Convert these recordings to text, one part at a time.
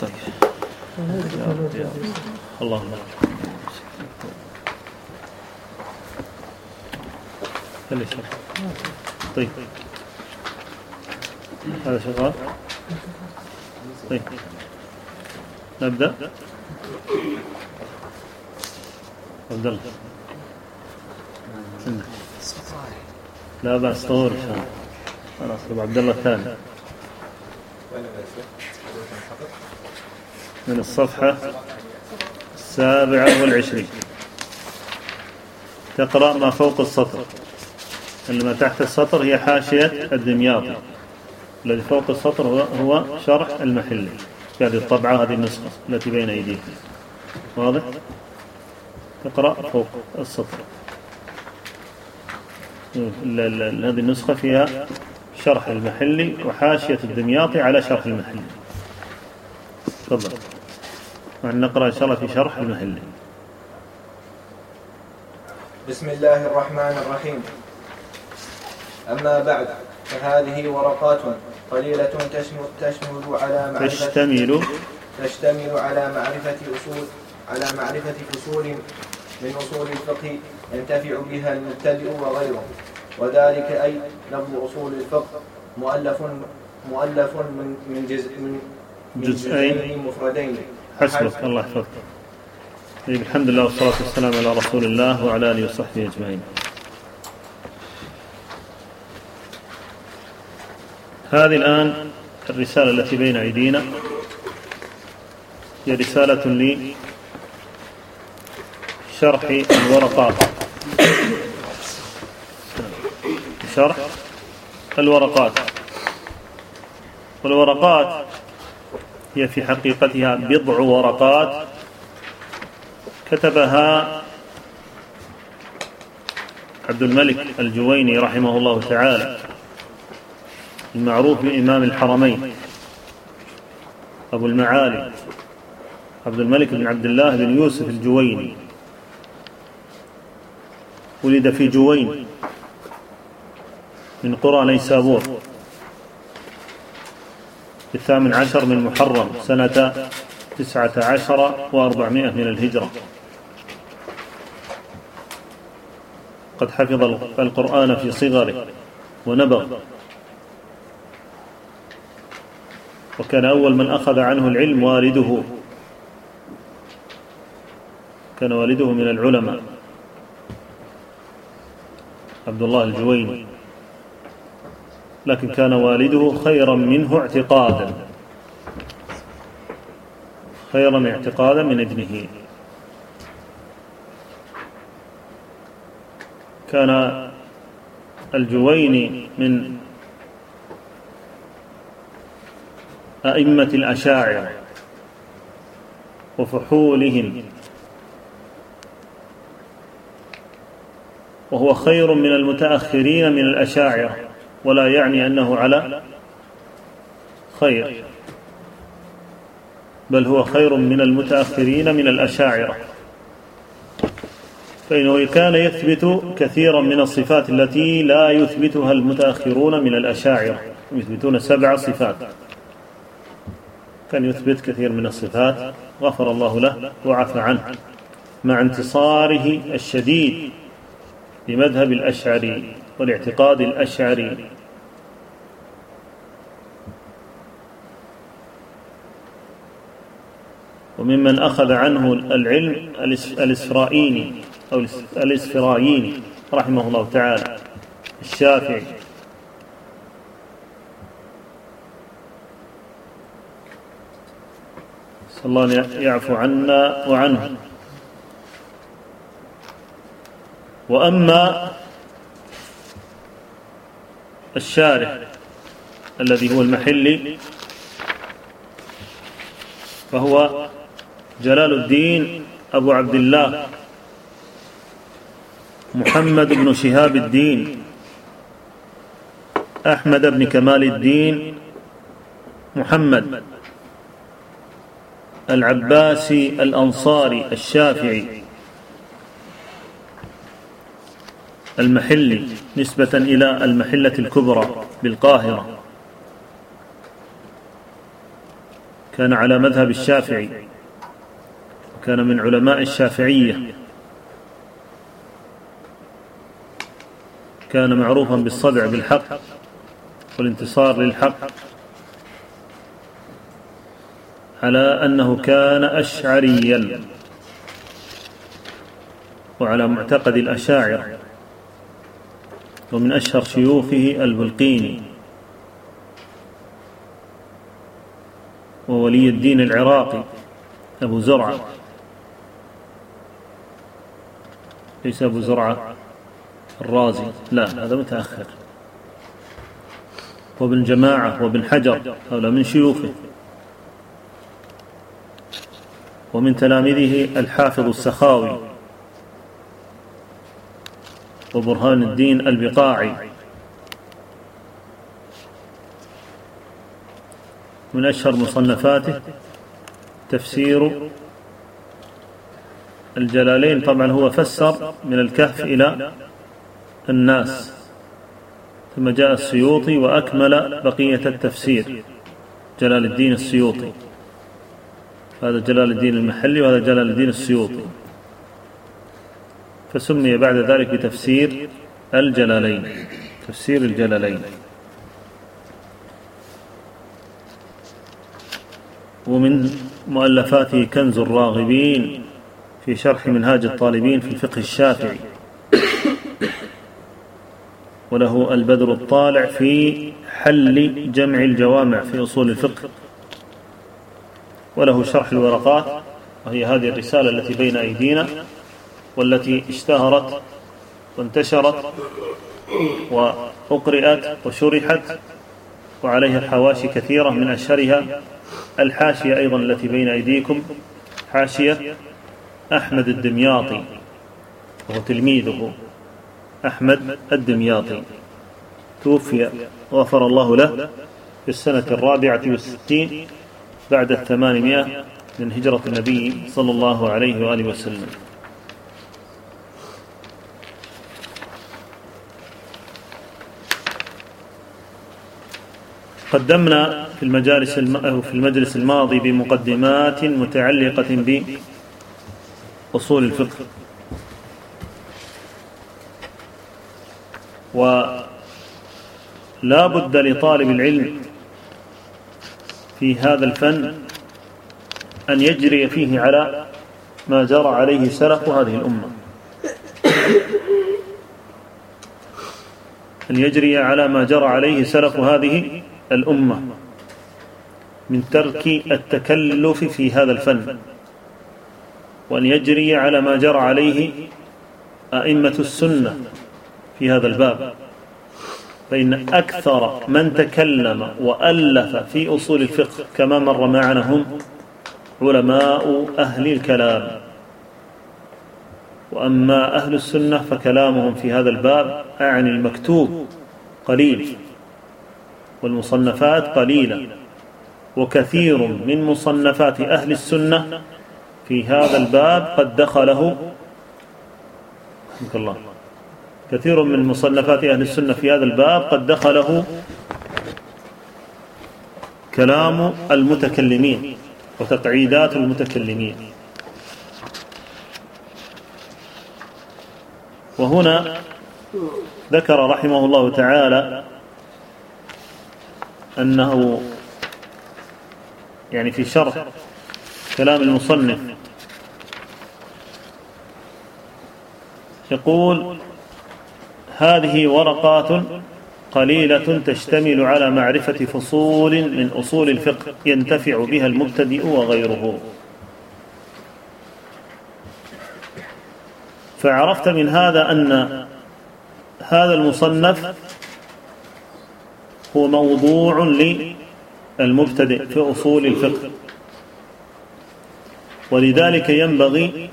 طيب اللهم طيب هذا شغال طيب نبدأ عبد الله. لا بأس طور إن شاء الله خلاص أبو عبد الله الثاني. من الصفحة السابعة والعشرين. تقرأ ما فوق السطر. اللي ما تحت السطر هي حاشية الدمياطي الذي فوق السطر هو, شرح المحلي في هذه الطبعة هذه النسخة التي بين أيديكم. واضح؟ تقرأ فوق السطر. ال- ال- هذه النسخة فيها شرح المحلي وحاشية الدمياطي على شرح المحلي. تفضل. نقرأ إن شاء الله في شرح المحلي. بسم الله الرحمن الرحيم. أما بعد فهذه ورقات قليلة تشمل, تشمل على معرفة تشتمل. تشتمل على معرفة أصول على معرفة فصول من أصول الفقه ينتفع بها المبتدئ وغيره. وذلك أي لفظ أصول الفقه مؤلف مؤلف من من جزء من جزئين. جزئين مفردين. حسبك الله يحفظك طيب الحمد لله والصلاة والسلام على رسول الله وعلى آله وصحبه أجمعين. هذه الآن الرسالة التي بين أيدينا. هي رسالة لشرح الورقات. شرح الورقات والورقات هي في حقيقتها بضع ورقات. كتبها عبد الملك الجويني رحمه الله تعالى المعروف بإمام الحرمين أبو المعالي عبد الملك بن عبد الله بن يوسف الجويني. ولد في جوين. من قرى نيسابور في الثامن عشر من محرم سنة تسعة عشر وأربعمائة من الهجرة. قد حفظ القرآن في صغره ونبغ. وكان أول من أخذ عنه العلم والده. كان والده من العلماء. عبد الله الجويني. لكن كان والده خيرا منه اعتقادا. خيرا اعتقادا من ابنه. كان الجويني من أئمة الأشاعرة وفحولهم. وهو خير من المتأخرين من الأشاعرة. ولا يعني أنه على خير. بل هو خير من المتأخرين من الأشاعرة. فإنه كان يثبت كثيرا من الصفات التي لا يثبتها المتأخرون من الأشاعرة. يثبتون سبع صفات. كان يثبت كثير من الصفات غفر الله له وعفى عنه مع انتصاره الشديد لمذهب الأشعري. والاعتقاد الأشعري. وممن أخذ عنه العلم الإسرائيني أو الإسفرايني رحمه الله تعالى الشافعي. نسأل الله أن يعفو عنا وعنه. وأما الشارح الذي هو المحلي فهو جلال الدين أبو عبد الله محمد بن شهاب الدين أحمد بن كمال الدين محمد العباسي الأنصاري الشافعي. المحلي نسبة إلى المحلة الكبرى بالقاهرة. كان على مذهب الشافعي وكان من علماء الشافعية. كان معروفا بالصدع بالحق والانتصار للحق على أنه كان أشعريا وعلى معتقد الأشاعرة. ومن أشهر شيوخه البلقيني وولي الدين العراقي أبو زرعة. ليس أبو زرعة الرازي لا هذا متأخر. وابن جماعة وابن حجر هؤلاء من شيوخه. ومن تلاميذه الحافظ السخاوي. وبرهان الدين البقاعي. من أشهر مصنفاته تفسير الجلالين. طبعا هو فسر من الكهف إلى الناس. ثم جاء السيوطي وأكمل بقية التفسير. جلال الدين السيوطي. هذا جلال الدين المحلي وهذا جلال الدين السيوطي. فسمي بعد ذلك بتفسير الجلالين. تفسير الجلالين. ومن مؤلفاته كنز الراغبين في شرح منهاج الطالبين في الفقه الشافعي. وله البدر الطالع في حل جمع الجوامع في أصول الفقه. وله شرح الورقات وهي هذه الرسالة التي بين أيدينا. والتي اشتهرت وانتشرت وأقرأت وشرحت وعليها حواشي كثيرة من أشهرها. الحاشية أيضا التي بين أيديكم حاشية أحمد الدمياطي وهو تلميذه أحمد الدمياطي. توفي غفر الله له في السنة الرابعة والستين بعد الثمانمائة من هجرة النبي صلى الله عليه وآله وسلم. قدمنا في المجالس في المجلس الماضي بمقدمات متعلقة بأصول الفقه. ولا بد لطالب العلم في هذا الفن أن يجري فيه على ما جرى عليه سلف هذه الأمة. أن يجري على ما جرى عليه سلف هذه الأمة من ترك التكلف في هذا الفن. وأن يجري على ما جرى عليه أئمة السنة في هذا الباب. فإن أكثر من تكلم وألف في أصول الفقه كما مر معنا هم علماء أهل الكلام. وأما أهل السنة فكلامهم في هذا الباب أعني المكتوب قليل. والمصنفات قليلة وكثير من مصنفات أهل السنة في هذا الباب قد دخله. الله. كثير من مصنفات أهل السنة في هذا الباب قد دخله كلام المتكلمين وتقعيدات المتكلمين. وهنا ذكر رحمه الله تعالى أنه يعني في شرح كلام المصنف. يقول هذه ورقات قليلة تشتمل على معرفة فصول من أصول الفقه ينتفع بها المبتدئ وغيره. فعرفت من هذا أن هذا المصنف هو موضوع للمبتدئ في أصول الفقه. ولذلك ينبغي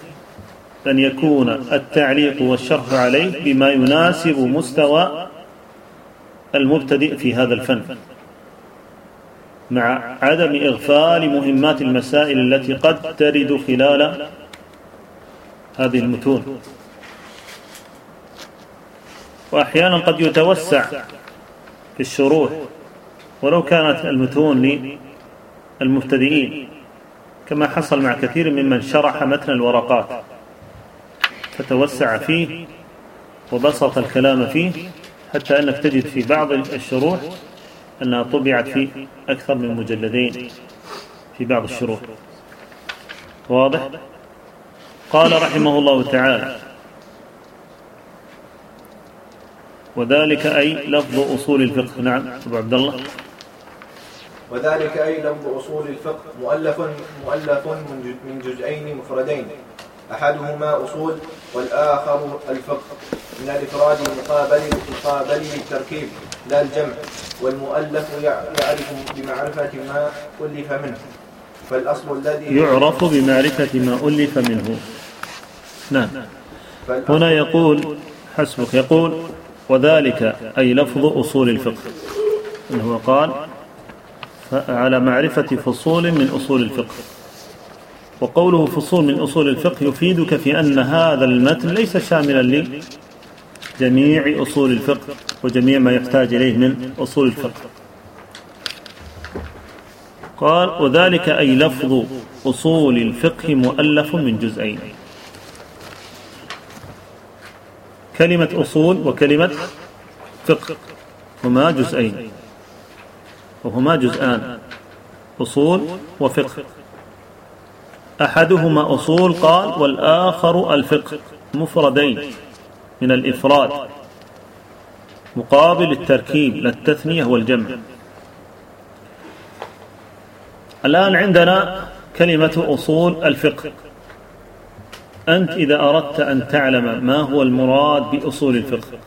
أن يكون التعليق والشرح عليه بما يناسب مستوى المبتدئ في هذا الفن مع عدم إغفال مهمات المسائل التي قد ترد خلال هذه المتون. وأحيانا قد يتوسع في الشروح ولو كانت المتون للمبتدئين كما حصل مع كثير ممن شرح متن الورقات. فتوسع فيه وبسط الكلام فيه حتى أنك تجد في بعض الشروح أنها طبعت في أكثر من مجلدين في بعض الشروح. واضح؟ قال رحمه الله تعالى وذلك أي لفظ أصول الفقه. نعم أبو عبد الله وذلك أي لفظ أصول الفقه. مؤلف مؤلف من جزئين مفردين. أحدهما أصول والآخر الفقه. من الإفراد مقابل مقابل التركيب لا الجمع. والمؤلف يعرف بمعرفة ما ألف منه. فالأصل الذي يعرف بمعرفة ما ألف منه. نعم. هنا يقول حسبك يقول وذلك أي لفظ أصول الفقه. هو قال على معرفة فصول من أصول الفقه. وقوله فصول من أصول الفقه يفيدك في أن هذا المتن ليس شاملا لجميع أصول الفقه وجميع ما يحتاج إليه من أصول الفقه. قال وذلك أي لفظ أصول الفقه مؤلف من جزئين. كلمة أصول وكلمة فقه. هما جزئين. وهما جزءان أصول وفقه. أحدهما أصول قال والآخر الفقه. مفردين. من الإفراد. مقابل التركيب للتثنية والجمع. الآن عندنا كلمة أصول الفقه. أنت إذا أردت أن تعلم ما هو المراد بأصول الفقه.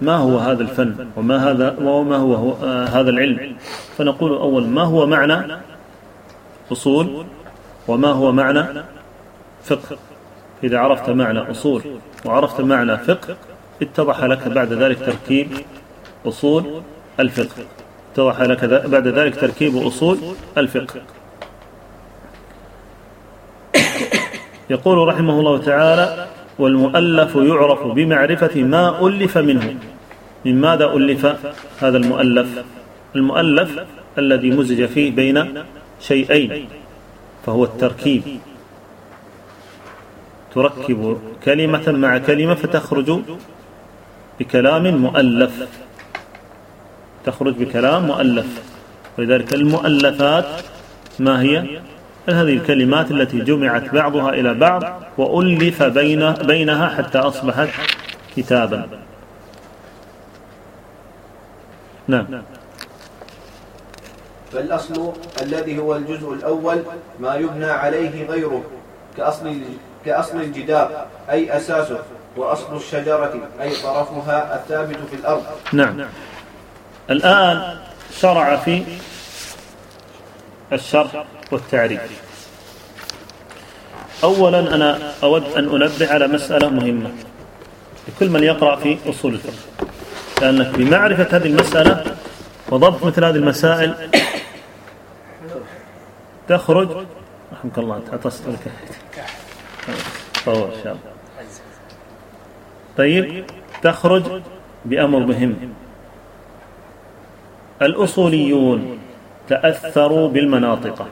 ما هو هذا الفن؟ وما هذا وما هو, هو آه هذا العلم؟ فنقول أول ما هو معنى أصول؟ وما هو معنى فقه؟ إذا عرفت معنى أصول وعرفت معنى فقه اتضح لك بعد ذلك تركيب أصول الفقه. اتضح لك بعد ذلك تركيب أصول الفقه. يقول رحمه الله تعالى والمؤلف يعرف بمعرفة ما ألف منه. من ماذا ألف هذا المؤلف؟ المؤلف الذي مزج فيه بين شيئين فهو التركيب. تركب كلمة مع كلمة فتخرج بكلام مؤلف. تخرج بكلام مؤلف. ولذلك المؤلفات ما هي؟ هذه الكلمات التي جمعت بعضها إلى بعض وألف بين بينها حتى أصبحت كتابا؟ نعم. فالأصل الذي هو الجزء الأول ما يبنى عليه غيره كأصل كأصل الجدار أي أساسه وأصل الشجرة أي طرفها الثابت في الأرض. نعم. الآن شرع في الشرح والتعريف. أولا أنا أود أن أنبه على مسألة مهمة لكل من يقرأ في أصول الفقه لأنك بمعرفة هذه المسألة وضبط مثل هذه المسائل تخرج رحمك الله أنت عطست لك. إن شاء الله. طيب تخرج بأمر مهم. الأصوليون. تأثروا بالمناطق.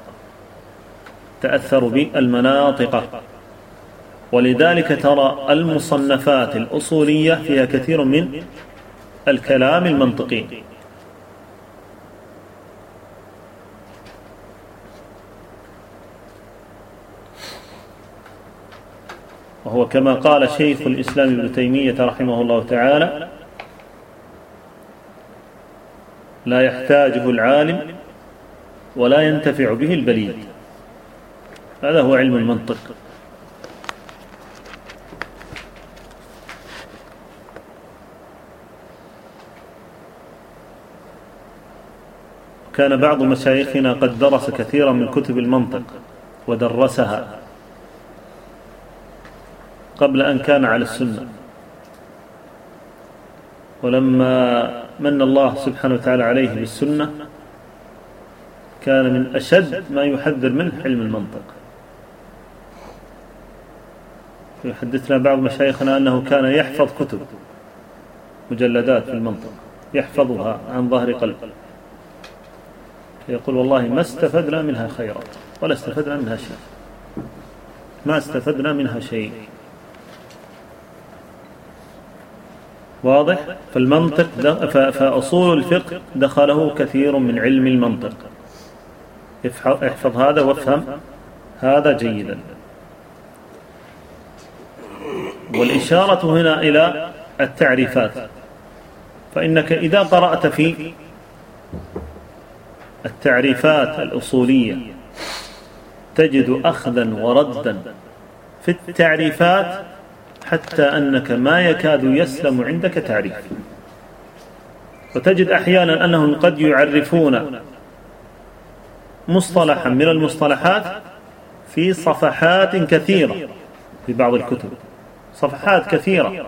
تأثروا بالمناطق. ولذلك ترى المصنفات الأصولية فيها كثير من الكلام المنطقي. وهو كما قال شيخ الإسلام ابن تيمية رحمه الله تعالى لا يحتاجه العالم ولا ينتفع به البليد. هذا هو علم المنطق. كان بعض مشايخنا قد درس كثيرا من كتب المنطق ودرسها قبل أن كان على السنة. ولما من الله سبحانه وتعالى عليه بالسنة كان من أشد ما يحذر منه علم المنطق. يحدثنا بعض مشايخنا أنه كان يحفظ كتب مجلدات في المنطق يحفظها عن ظهر قلب. يقول والله ما استفدنا منها خيرا ولا استفدنا منها شيء ما استفدنا منها شيء. واضح؟ فالمنطق فأصول الفقه دخله كثير من علم المنطق. احفظ هذا وافهم هذا جيدا. والإشارة هنا إلى التعريفات. فإنك إذا قرأت في التعريفات الأصولية تجد أخذا وردا في التعريفات حتى أنك ما يكاد يسلم عندك تعريف. وتجد أحيانا أنهم قد يعرفون مصطلحا من المصطلحات في صفحات كثيرة في بعض الكتب. صفحات كثيرة.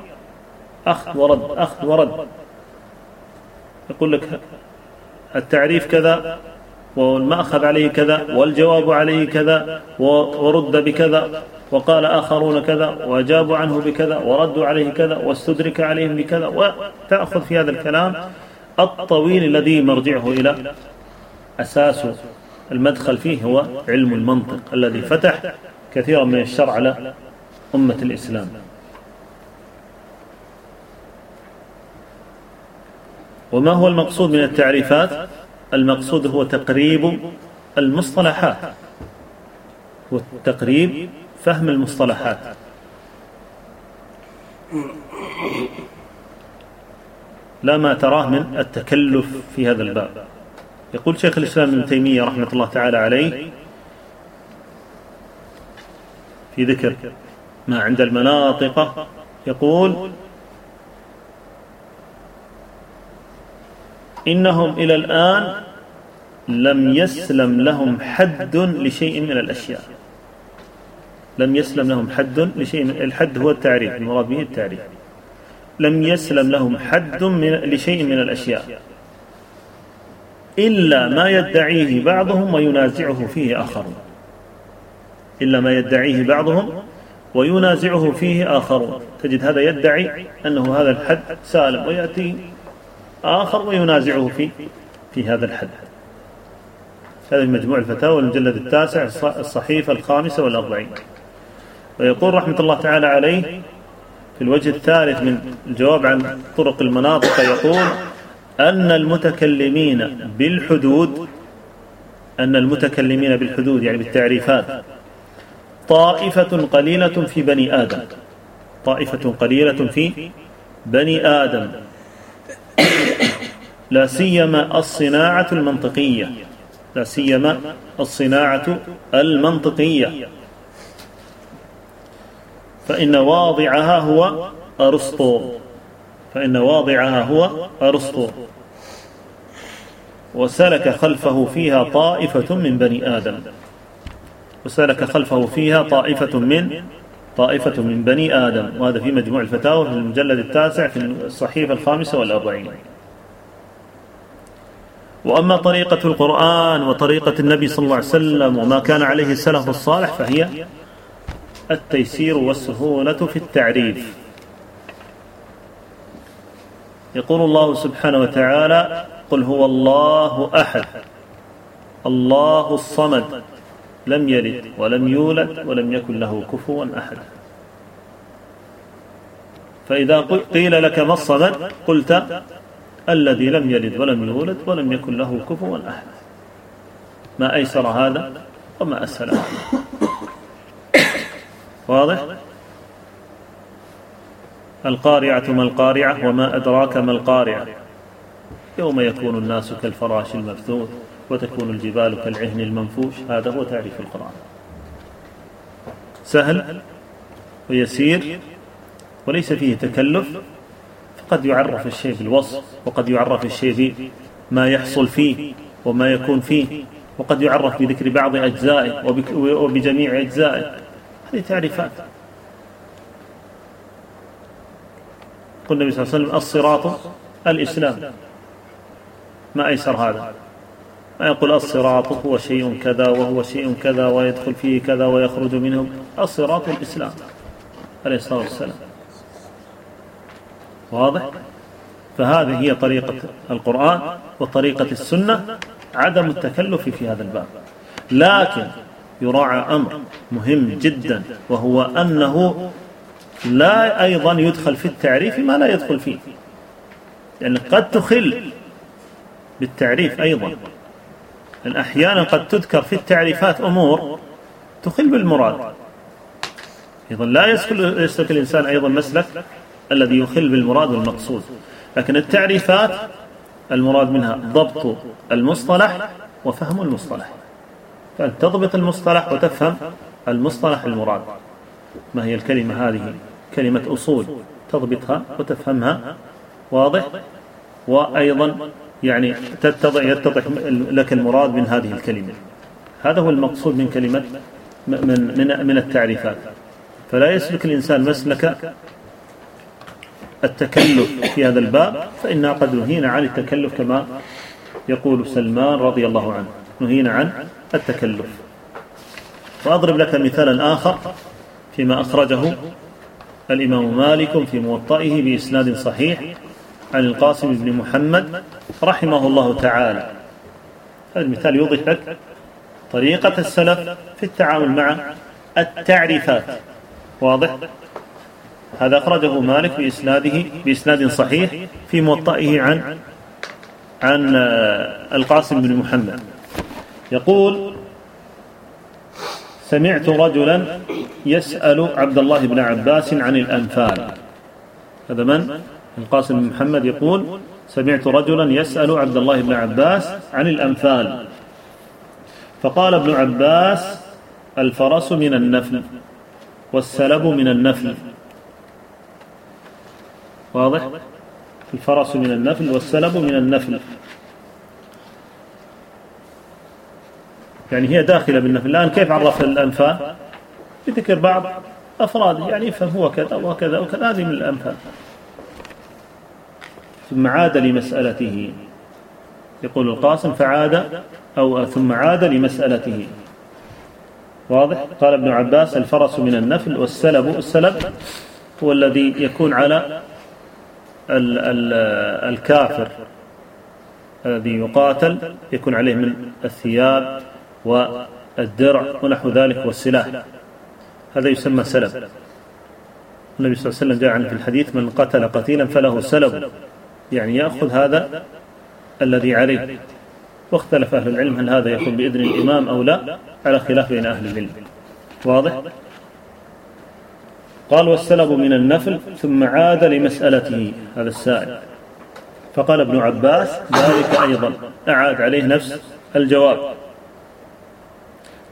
أخذ ورد أخذ ورد. يقول لك التعريف كذا والمأخذ عليه كذا والجواب عليه كذا ورد بكذا وقال آخرون كذا وأجابوا عنه بكذا وردوا عليه كذا واستدرك عليهم بكذا وتأخذ في هذا الكلام الطويل الذي مرجعه إلى أساس المدخل فيه هو علم المنطق الذي فتح كثيرا من الشرع على أمة الإسلام. وما هو المقصود من التعريفات؟ المقصود هو تقريب المصطلحات والتقريب فهم المصطلحات. لا ما تراه من التكلف في هذا الباب. يقول شيخ الإسلام ابن تيمية رحمة الله تعالى عليه في ذكر ما عند المناطق يقول إنهم إلى الآن لم يسلم لهم حد لشيء من الأشياء. لم يسلم لهم حد لشيء من الحد هو التعريف المراد به التعريف. لم يسلم لهم حد من لشيء من الأشياء. إلا ما يدعيه بعضهم وينازعه فيه آخرون إلا ما يدعيه بعضهم وينازعه فيه آخرون تجد هذا يدعي أنه هذا الحد سالم ويأتي آخر وينازعه في في هذا الحد. هذا مجموع الفتاوى المجلد التاسع الصحيفة الخامسة والأربعين. ويقول رحمة الله تعالى عليه في الوجه الثالث من الجواب عن طرق المناطق يقول أن المتكلمين بالحدود أن المتكلمين بالحدود يعني بالتعريفات طائفة قليلة في بني آدم. طائفة قليلة في بني آدم. لا سيما الصناعة المنطقية. لا سيما الصناعة المنطقية. فإن واضعها هو أرسطو. فإن واضعها هو أرسطو. وسلك خلفه فيها طائفة من بني آدم. وسلك خلفه فيها طائفة من طائفة من بني آدم. وهذا في مجموع الفتاوى في المجلد التاسع في الصحيفة الخامسة والأربعين. وأما طريقة القرآن وطريقة النبي صلى الله عليه وسلم وما كان عليه السلف الصالح فهي التيسير والسهولة في التعريف. يقول الله سبحانه وتعالى قل هو الله أحد الله الصمد لم يلد ولم يولد ولم يكن له كفوا أحد. فإذا قيل لك ما الصمد قلت الذي لم يلد ولم يولد ولم يكن له كفوا أحد. ما أيسر هذا وما أسهل هذا. واضح؟ القارعة ما القارعة وما أدراك ما القارعة. يوم يكون الناس كالفراش المبثوث وتكون الجبال كالعهن المنفوش. هذا هو تعريف القرآن. سهل ويسير وليس فيه تكلف. فقد يعرف الشيء بالوصف وقد يعرف الشيء بما يحصل فيه وما يكون فيه وقد يعرف بذكر بعض أجزائه وبجميع أجزائه. هذه تعريفات. قل النبي صلى الله عليه وسلم الصراط الإسلام. ما أيسر هذا؟ ما يقول الصراط هو شيء كذا وهو شيء كذا ويدخل فيه كذا ويخرج منه الصراط الإسلام عليه الصلاة والسلام. واضح؟ فهذه هي طريقة القرآن وطريقة السنة عدم التكلف في هذا الباب. لكن يراعى أمر مهم جدا وهو أنه لا أيضا يدخل في التعريف ما لا يدخل فيه. لأن يعني قد تخل بالتعريف أيضا. أن أحيانا قد تذكر في التعريفات أمور تخل بالمراد. أيضا لا يسلك الإنسان أيضا مسلك الذي يخل بالمراد والمقصود لكن التعريفات المراد منها ضبط المصطلح وفهم المصطلح. فأن تضبط المصطلح وتفهم المصطلح المراد. ما هي الكلمة هذه؟ كلمة أصول تضبطها وتفهمها. واضح؟ وأيضا يعني تتضح يتضح لك المراد من هذه الكلمة. هذا هو المقصود من كلمة من من من التعريفات. فلا يسلك الإنسان مسلك التكلف في هذا الباب فإنا قد نهينا عن التكلف كما يقول سلمان رضي الله عنه. نهينا عن التكلف. وأضرب لك مثالا آخر فيما أخرجه الإمام مالك في موطئه بإسناد صحيح عن القاسم بن محمد رحمه الله تعالى. هذا المثال يوضح لك طريقة السلف في التعامل مع التعريفات. واضح؟ هذا أخرجه مالك بإسناده بإسناد صحيح في موطئه عن عن القاسم بن محمد. يقول سمعت رجلا يسأل عبد الله بن عباس عن الأنفال. هذا من؟ القاسم بن محمد يقول سمعت رجلا يسأل عبد الله بن عباس عن الأنفال. فقال ابن عباس الفرس من النفل والسلب من النفل. واضح؟ الفرس من النفل والسلب من النفل. يعني هي داخلة بالنفل الآن كيف عرف الأنفال بذكر بعض أفراد يعني يفهم هو كذا وكذا وكذا هذه من الأنفال ثم عاد لمسألته. يقول القاسم فعاد أو ثم عاد لمسألته. واضح؟ قال ابن عباس الفرس من النفل والسلب السلب هو الذي يكون على ال ال الكافر. الذي يقاتل يكون عليه من الثياب. والدرع ونحو ذلك والسلاح. هذا يسمى سلب. النبي صلى الله عليه وسلم جاء عنه في الحديث من قتل قتيلا فله سلب. يعني يأخذ هذا الذي عليه. واختلف أهل العلم هل هذا يكون بإذن الإمام أو لا على خلاف بين أهل العلم. واضح؟ قال والسلب من النفل ثم عاد لمسألته. هذا السائل. فقال ابن عباس ذلك أيضا. أعاد عليه نفس الجواب.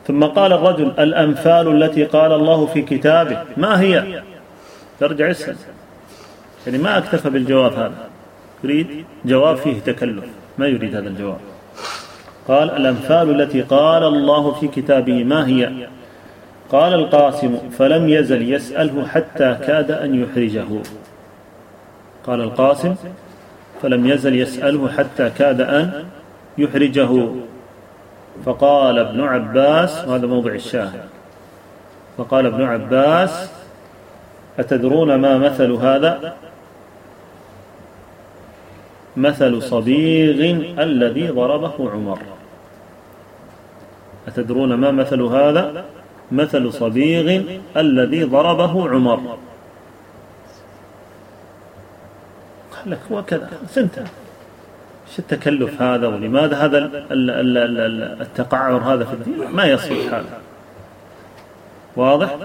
ثم قال الرجل الأنفال التي قال الله في كتابه ما هي؟ ترجع اسأل. يعني ما أكتفى بالجواب هذا. يريد جواب فيه تكلف ما يريد هذا الجواب. قال الأنفال التي قال الله في كتابه ما هي؟ قال القاسم فلم يزل يسأله حتى كاد أن يحرجه. قال القاسم فلم يزل يسأله حتى كاد أن يحرجه. فقال ابن عباس وهذا موضع الشاهد. فقال ابن عباس أتدرون ما مثل هذا؟ مثل صبيغ الذي ضربه عمر. أتدرون ما مثل هذا؟ مثل صبيغ الذي ضربه عمر. قال لك هو كذا إيش التكلف هذا ولماذا هذا التقعر هذا في الدين؟ ما يصلح هذا. واضح؟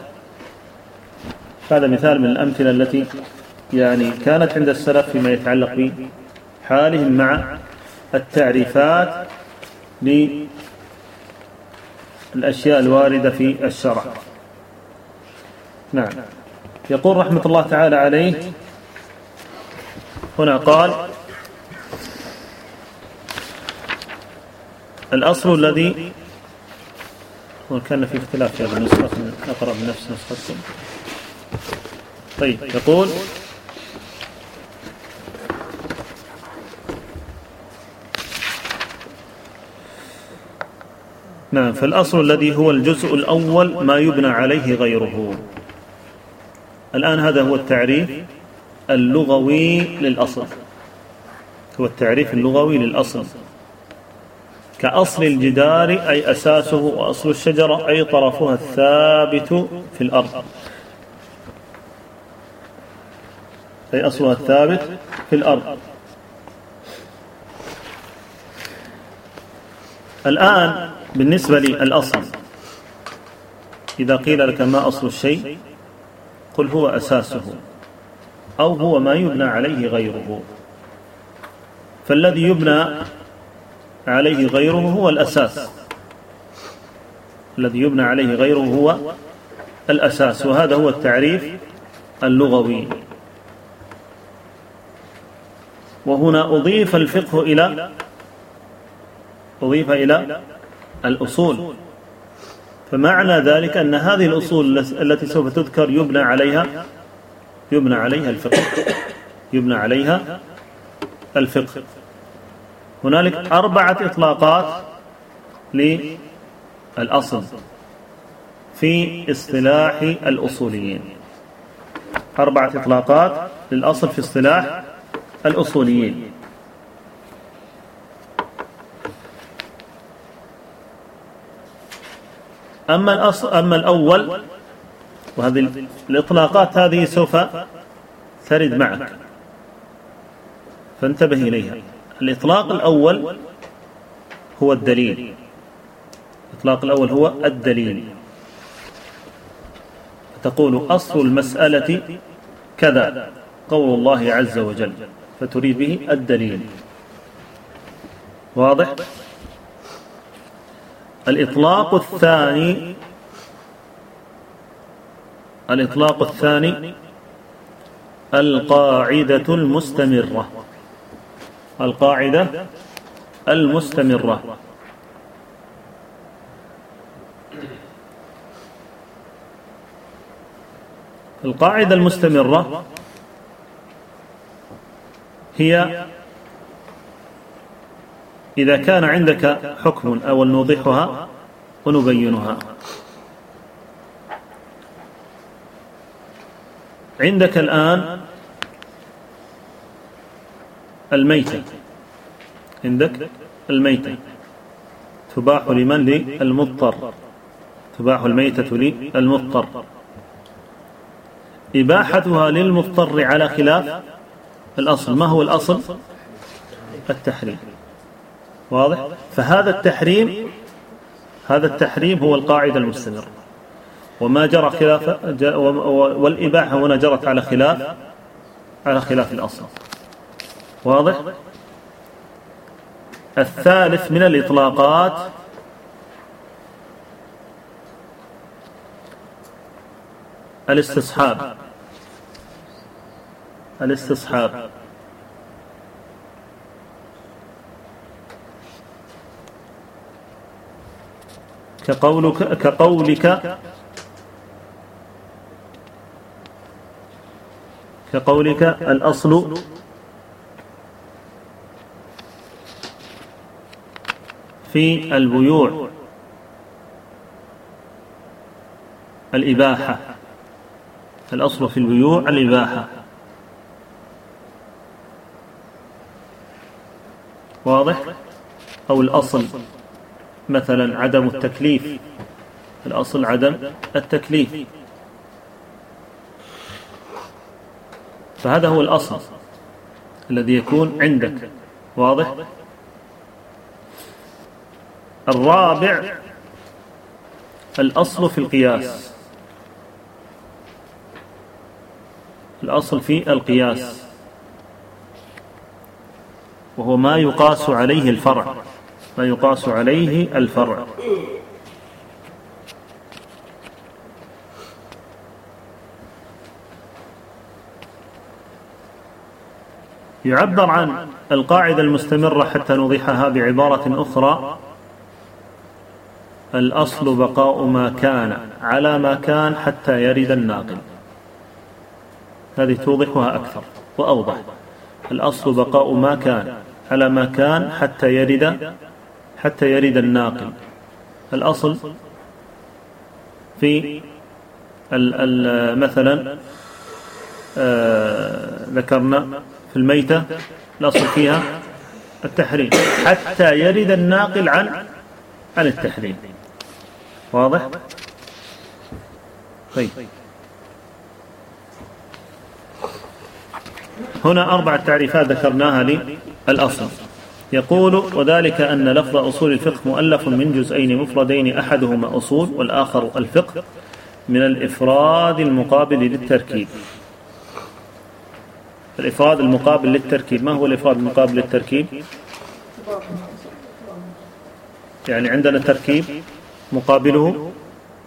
هذا مثال من الأمثلة التي يعني كانت عند السلف فيما يتعلق بحالهم مع التعريفات للأشياء الواردة في الشرع. نعم. يقول رحمة الله تعالى عليه هنا قال الأصل الذي وكان في اختلاف في هذه النسخة أقرأ بنفس نسختكم. طيب يقول نعم فالأصل الذي هو الجزء الأول ما يبنى عليه غيره. الآن هذا هو التعريف اللغوي للأصل. هو التعريف اللغوي للأصل. كأصل الجدار أي أساسه وأصل الشجرة أي طرفها الثابت في الأرض. أي أصلها الثابت في الأرض. الآن بالنسبة للأصل إذا قيل لك ما أصل الشيء قل هو أساسه أو هو ما يبنى عليه غيره. فالذي يبنى عليه غيره هو الأساس. الذي يبنى عليه غيره هو الأساس وهذا هو التعريف اللغوي. وهنا أضيف الفقه إلى أضيف إلى الأصول. فمعنى ذلك أن هذه الأصول التي سوف تذكر يبنى عليها يبنى عليها الفقه. يبنى عليها الفقه. هنالك أربعة إطلاقات للأصل في اصطلاح الأصوليين. أربعة إطلاقات للأصل في اصطلاح الأصوليين. أما الأصل أما الأول وهذه الإطلاقات هذه سوف ترد معك. فانتبه إليها. الإطلاق الأول هو الدليل. الإطلاق الأول هو الدليل. تقول أصل المسألة كذا قول الله عز وجل فتريد به الدليل. واضح؟ الإطلاق الثاني الإطلاق الثاني القاعدة المستمرة. القاعدة المستمرة. القاعدة المستمرة هي إذا كان عندك حكم أو نوضحها ونبينها. عندك الآن الميتة. عندك الميتة. تباح لمن؟ للمضطر. تباح الميتة للمضطر. إباحتها للمضطر على خلاف الأصل. ما هو الأصل؟ التحريم. واضح؟ فهذا التحريم هذا التحريم هو القاعدة المستمرة. وما جرى خلاف والإباحة هنا جرت على خلاف على خلاف الأصل. واضح؟ الثالث من الإطلاقات. الاستصحاب. الاستصحاب. كقولك كقولك. كقولك الأصل. في البيوع. الإباحة. الأصل في البيوع الإباحة. واضح؟ أو الأصل. مثلا عدم التكليف. الأصل عدم التكليف. فهذا هو الأصل الذي يكون عندك. واضح؟ الرابع الأصل في القياس. الأصل في القياس. وهو ما يقاس عليه الفرع. ما يقاس عليه الفرع. يعبر عن القاعدة المستمرة حتى نوضحها بعبارة أخرى. الأصل بقاء ما كان على ما كان حتى يرد الناقل. هذه توضحها أكثر وأوضح. الأصل بقاء ما كان على ما كان حتى يرد حتى يرد الناقل. الأصل في مثلا آه ذكرنا في الميتة الأصل فيها التحريم. حتى يرد الناقل عن عن التحريم. واضح؟ طيب. هنا أربعة تعريفات ذكرناها للأصل. يقول وذلك أن لفظ أصول الفقه مؤلف من جزئين مفردين أحدهما أصول والآخر الفقه من الإفراد المقابل للتركيب. الإفراد المقابل للتركيب ما هو الإفراد المقابل للتركيب؟ يعني عندنا تركيب. مقابله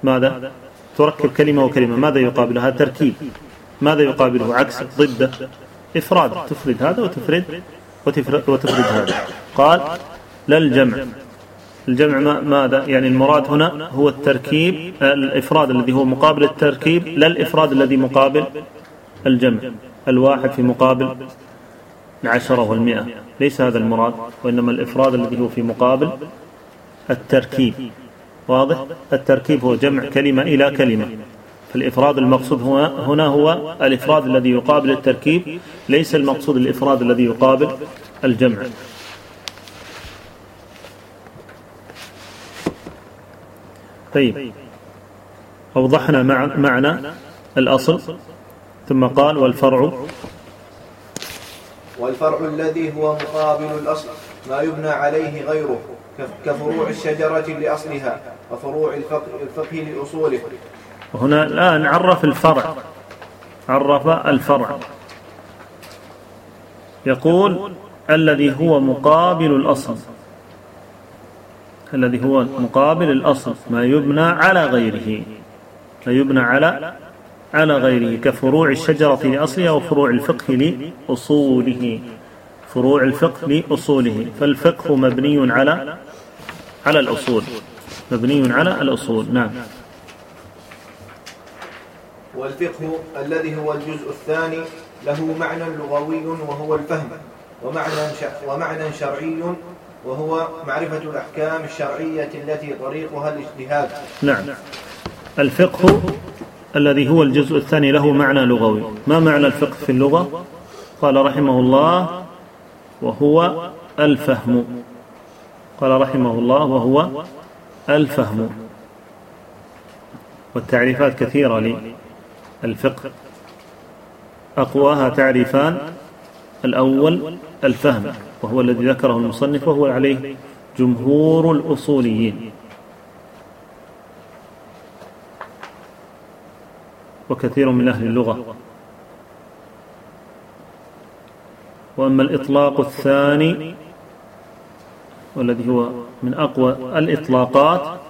ماذا؟ تركب كلمة وكلمة. ماذا يقابلها؟ تركيب. ماذا يقابله؟ عكس ضده إفراد. تفرد هذا وتفرد وتفرد, وتفرد هذا. قال لا الجمع الجمع ماذا؟ يعني المراد هنا هو التركيب الإفراد الذي هو مقابل التركيب لا الإفراد الذي مقابل الجمع. الواحد في مقابل العشرة والمئة. ليس هذا المراد وإنما الإفراد الذي هو في مقابل التركيب. واضح؟ التركيب هو جمع كلمة إلى كلمة. فالإفراد المقصود هنا هو الإفراد الذي يقابل التركيب ليس المقصود الإفراد الذي يقابل الجمع. طيب. أوضحنا معنى الأصل. ثم قال والفرع. والفرع الذي هو مقابل الأصل ما يبنى عليه غيره كفروع الشجرة لأصلها. وفروع الفقه لأصوله. وهنا الآن عرف الفرع. عرف الفرع. يقول الذي هو مقابل الأصل. الذي هو مقابل الأصل. ما يبنى على غيره. ما يبنى على على غيره. كفروع الشجرة لأصلها وفروع الفقه لأصوله. فروع الفقه لأصوله. فالفقه مبني على على الأصول. مبني على الأصول. نعم. والفقه الذي هو الجزء الثاني له معنى لغوي وهو الفهم ومعنى ومعنى شرعي وهو معرفة الأحكام الشرعية التي طريقها الاجتهاد. نعم. الفقه الذي هو الجزء الثاني له معنى لغوي. ما معنى الفقه في اللغة؟ قال رحمه الله وهو الفهم. قال رحمه الله وهو الفهم والتعريفات كثيرة للفقه أقواها تعريفان. الأول الفهم وهو الذي ذكره المصنف وهو عليه جمهور الأصوليين. وكثير من أهل اللغة. وأما الإطلاق الثاني والذي هو من أقوى الإطلاقات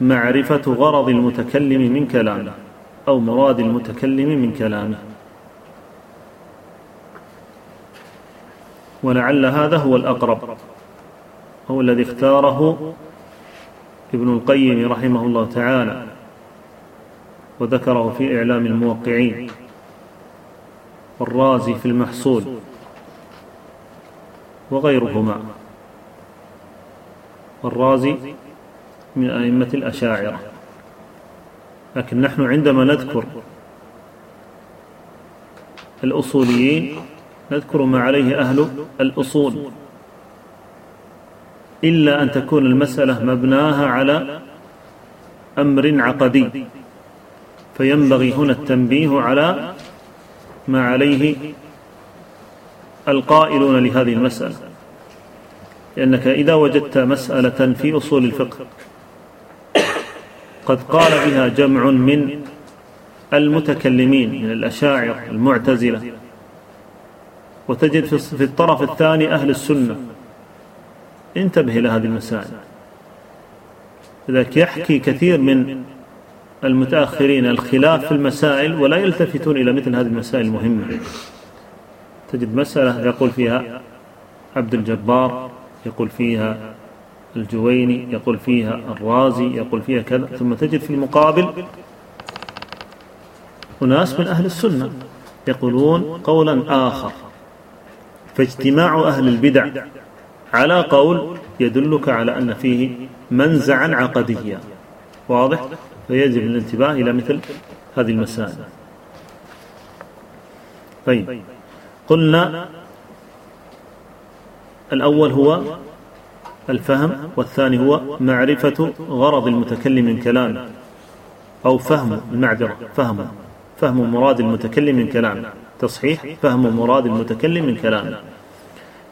معرفة غرض المتكلم من كلامه أو مراد المتكلم من كلامه ولعل هذا هو الأقرب هو الذي اختاره ابن القيم رحمه الله تعالى وذكره في إعلام الموقعين والرازي في المحصول وغيرهما. والرازي من أئمة الأشاعرة. لكن نحن عندما نذكر الأصوليين نذكر ما عليه أهل الأصول. إلا أن تكون المسألة مبناها على أمر عقدي. فينبغي هنا التنبيه على ما عليه القائلون لهذه المسألة. لأنك إذا وجدت مسألة في أصول الفقه قد قال بها جمع من المتكلمين من الأشاعر المعتزلة. وتجد في الطرف الثاني أهل السنة. انتبه إلى هذه المسائل. لذلك يحكي كثير من المتأخرين الخلاف في المسائل ولا يلتفتون إلى مثل هذه المسائل المهمة. تجد مسألة يقول فيها عبد الجبار يقول فيها الجويني يقول فيها الرازي يقول فيها كذا ثم تجد في المقابل أناس من أهل السنة يقولون قولا آخر فاجتماع أهل البدع على قول يدلك على أن فيه منزعا عقديا. واضح؟ فيجب الانتباه إلى مثل هذه المسائل. طيب قلنا الأول هو الفهم والثاني هو معرفة غرض المتكلم من كلامه أو فهم المعذرة فهم فهم مراد المتكلم من كلامه تصحيح فهم مراد المتكلم من كلامه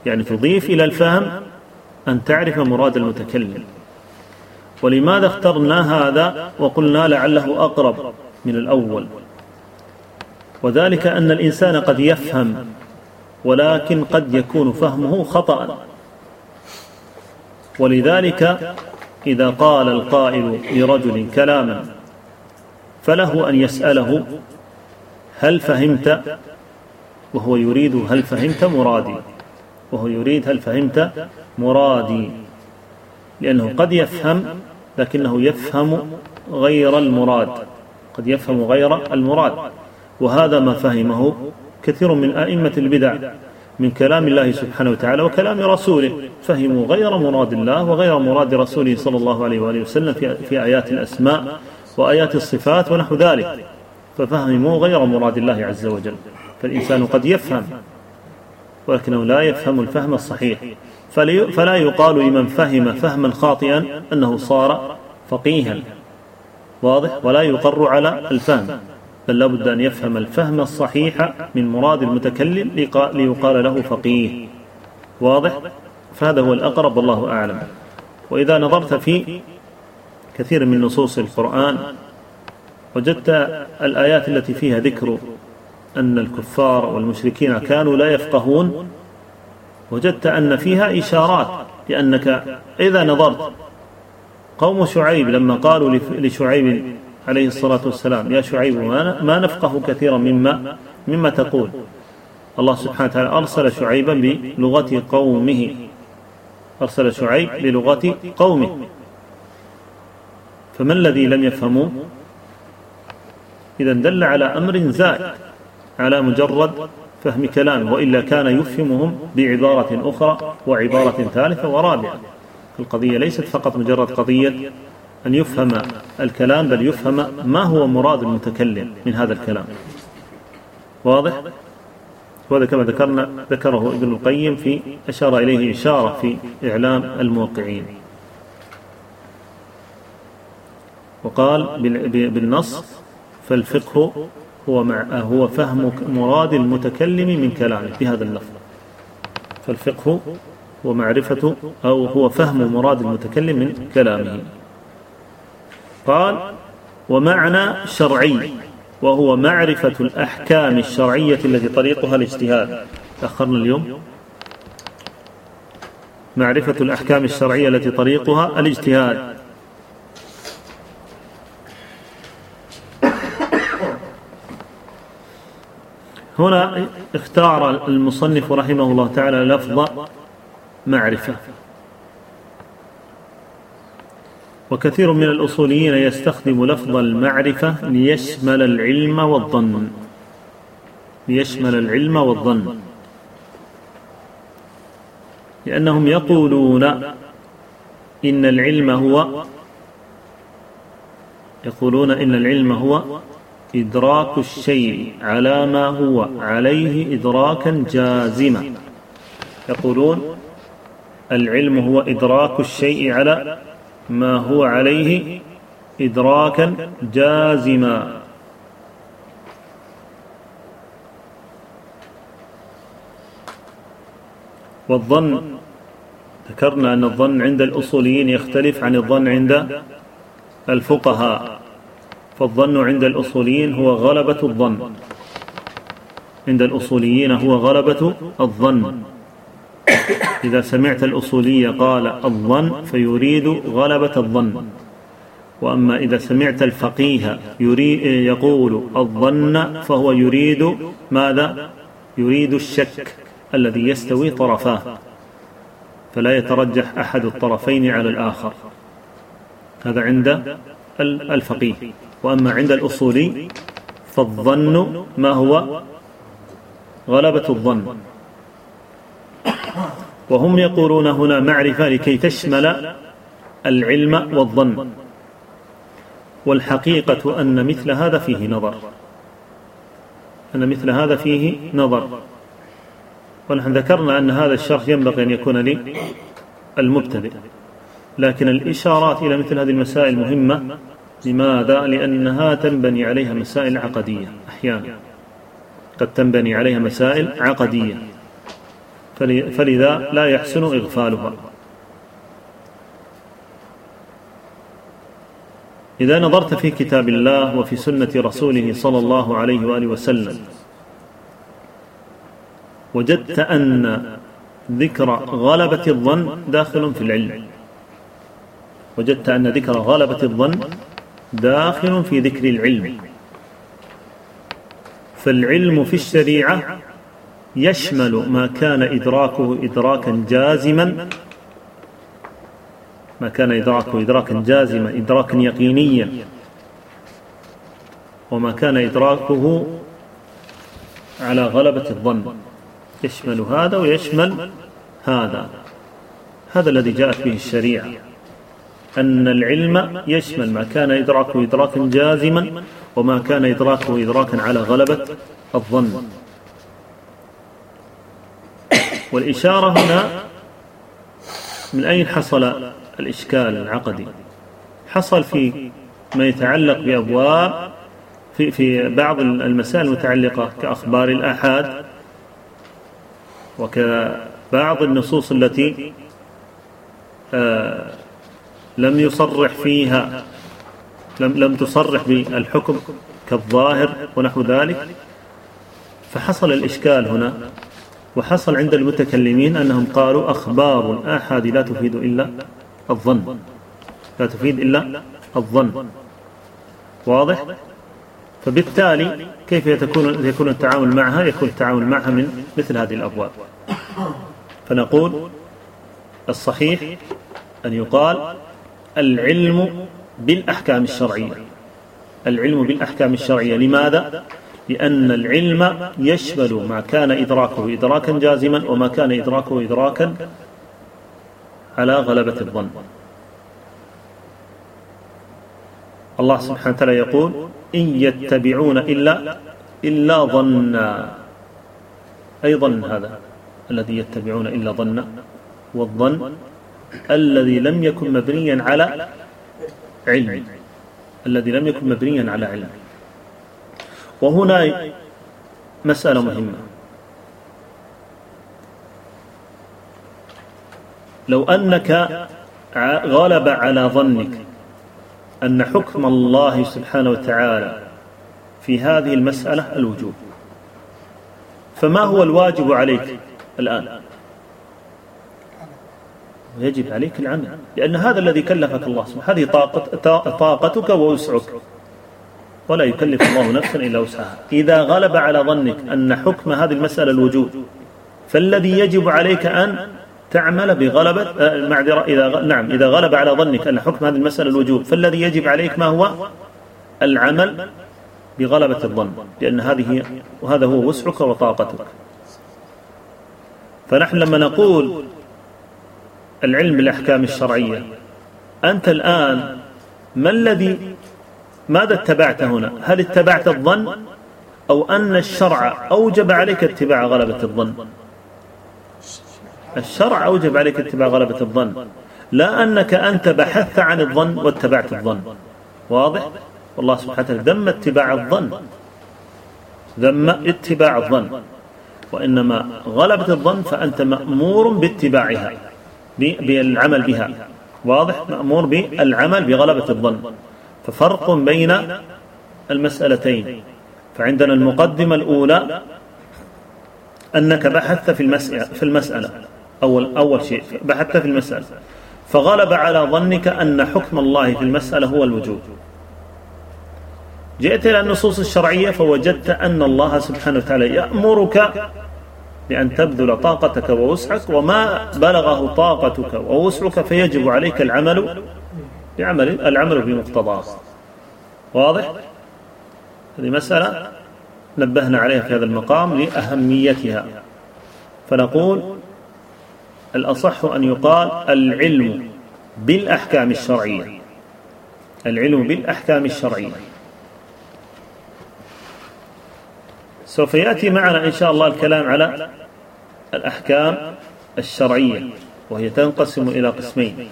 يعني تضيف إلى الفهم أن تعرف مراد المتكلم. ولماذا اخترنا هذا وقلنا لعله أقرب من الأول؟ وذلك أن الإنسان قد يفهم ولكن قد يكون فهمه خطأ. ولذلك إذا قال القائل لرجل كلاما فله أن يسأله هل فهمت؟ وهو يريد هل فهمت مرادي. وهو يريد هل فهمت مرادي. لأنه قد يفهم لكنه يفهم غير المراد. قد يفهم غير المراد. وهذا ما فهمه كثير من أئمة البدع من كلام الله سبحانه وتعالى وكلام رسوله فهموا غير مراد الله وغير مراد رسوله صلى الله عليه وآله وسلم في, في آيات الأسماء وآيات الصفات ونحو ذلك. ففهموا غير مراد الله عز وجل. فالإنسان قد يفهم ولكنه لا يفهم الفهم الصحيح. فلا يقال لمن فهم فهما خاطئا أنه صار فقيها. واضح؟ ولا يقر على الفهم. بل لابد أن يفهم الفهم الصحيح من مراد المتكلم ليقال له فقيه. واضح؟ فهذا هو الأقرب والله أعلم. وإذا نظرت في كثير من نصوص القرآن وجدت الآيات التي فيها ذكر أن الكفار والمشركين كانوا لا يفقهون وجدت أن فيها إشارات لأنك إذا نظرت قوم شعيب لما قالوا لشعيب عليه الصلاة والسلام. يا شعيب ما نفقه كثيرا مما مما تقول. الله سبحانه وتعالى أرسل شعيبا بلغة قومه. أرسل شعيب بلغة قومه. فما الذي لم يفهموه إذا دل على أمر زائد على مجرد فهم كلامه وإلا كان يفهمهم بعبارة أخرى وعبارة ثالثة ورابعة. القضية ليست فقط مجرد قضية أن يفهم الكلام بل يفهم ما هو مراد المتكلم من هذا الكلام. واضح؟ وهذا كما ذكرنا ذكره ابن القيم في أشار إليه إشارة في إعلام الموقعين. وقال بالنص فالفقه هو مع هو فهم مراد المتكلم من كلامه بهذا اللفظ. فالفقه هو معرفة أو هو فهم مراد المتكلم من كلامه. قال ومعنى شرعي وهو معرفة الأحكام الشرعية التي طريقها الاجتهاد. تأخرنا اليوم. معرفة الأحكام الشرعية التي طريقها الاجتهاد. هنا اختار المصنف رحمه الله تعالى لفظ معرفة. وكثير من الأصوليين يستخدم لفظ المعرفة ليشمل العلم والظن. ليشمل العلم والظن. لأنهم يقولون إن العلم هو يقولون إن العلم هو إدراك الشيء على ما هو عليه إدراكا جازما. يقولون العلم هو إدراك الشيء على ما هو عليه إدراكا جازما. والظن ذكرنا أن الظن عند الأصوليين يختلف عن الظن عند الفقهاء. فالظن عند الأصوليين هو غلبة الظن. عند الأصوليين هو غلبة الظن. إذا سمعت الأصولي قال الظن فيريد غلبة الظن. وأما إذا سمعت الفقيه يريد يقول الظن فهو يريد ماذا؟ يريد الشك الذي يستوي طرفاه. فلا يترجح أحد الطرفين على الآخر. هذا عند الفقيه. وأما عند الأصولي فالظن ما هو؟ غلبة الظن. وهم يقولون هنا معرفة لكي تشمل العلم والظن. والحقيقة أن مثل هذا فيه نظر. أن مثل هذا فيه نظر. ونحن ذكرنا أن هذا الشرح ينبغي أن يكون للمبتدئ. لكن الإشارات إلى مثل هذه المسائل مهمة. لماذا؟ لأنها تنبني عليها مسائل عقدية أحيانا. قد تنبني عليها مسائل عقدية. فلذا لا يحسن إغفالها. إذا نظرت في كتاب الله وفي سنة رسوله صلى الله عليه وآله وسلم وجدت أن ذكر غلبة الظن داخل في العلم. وجدت أن ذكر غلبة الظن داخل في ذكر العلم. فالعلم في الشريعة يشمل ما كان إدراكه إدراكا جازما ما كان إدراكه إدراكا جازما إدراكا يقينيا. وما كان إدراكه على غلبة الظن. يشمل هذا ويشمل هذا. هذا الذي جاءت به الشريعة. أن العلم يشمل ما كان إدراكه إدراكا جازما وما كان إدراكه إدراكا على غلبة الظن. والإشارة هنا من أين حصل الإشكال العقدي؟ حصل في ما يتعلق بأبواب في في بعض المسائل المتعلقة كأخبار الآحاد وكبعض النصوص التي آه لم يصرح فيها لم لم تصرح بالحكم كالظاهر ونحو ذلك. فحصل الإشكال هنا. وحصل عند المتكلمين أنهم قالوا أخبار الآحاد لا تفيد إلا الظن. لا تفيد إلا الظن. واضح؟ فبالتالي كيف يكون يكون التعامل معها؟ يكون التعامل معها من مثل هذه الأبواب. فنقول الصحيح أن يقال العلم بالأحكام الشرعية. العلم بالأحكام الشرعية. لماذا؟ لأن العلم يشمل ما كان إدراكه إدراكا جازما وما كان إدراكه إدراكا على غلبة الظن. الله سبحانه وتعالى يقول إن يتبعون إلا إلا ظنا أي ظن هذا؟ الذي يتبعون إلا ظنا والظن الذي لم يكن مبنيا على علم. الذي لم يكن مبنيا على علم. وهنا مسألة مهمة. لو أنك غلب على ظنك أن حكم الله سبحانه وتعالى في هذه المسألة الوجوب فما هو الواجب عليك الآن؟ يجب عليك العمل لأن هذا الذي كلفك الله سبحانه هذه طاقتك ووسعك. ولا يكلف الله نفسا إلا وسعها. إذا غلب على ظنك أن حكم هذه المسألة الوجوب فالذي يجب عليك أن تعمل بغلبة آه، معذرة إذا نعم إذا غلب على ظنك أن حكم هذه المسألة الوجوب فالذي يجب عليك ما هو؟ العمل بغلبة الظن لأن هذه وهذا هو وسعك وطاقتك. فنحن لما نقول العلم بالأحكام الشرعية أنت الآن ما الذي ماذا اتبعت هنا؟ هل اتبعت الظن؟ أو أن الشرع أوجب عليك اتباع غلبة الظن؟ الشرع أوجب عليك اتباع غلبة الظن. لا أنك أنت بحثت عن الظن واتبعت الظن. واضح؟ والله سبحانه وتعالى ذم اتباع الظن. ذم اتباع الظن. وإنما غلبة الظن فأنت مأمور باتباعها بالعمل بها. واضح؟ مأمور بالعمل بغلبة الظن. ففرق بين المسألتين. فعندنا المقدمة الأولى أنك بحثت في المسألة, في المسألة. أول, أول شيء بحثت في المسألة. فغلب على ظنك أن حكم الله في المسألة هو الوجوب. جئت إلى النصوص الشرعية فوجدت أن الله سبحانه وتعالى يأمرك بأن تبذل طاقتك ووسعك وما بلغه طاقتك ووسعك فيجب عليك العمل بعمل العمل بمقتضاه واضح؟ هذه مسألة نبهنا عليها في هذا المقام لأهميتها. فنقول الأصح أن يقال العلم بالأحكام الشرعية. العلم بالأحكام الشرعية. سوف يأتي معنا إن شاء الله الكلام على الأحكام الشرعية وهي تنقسم إلى قسمين.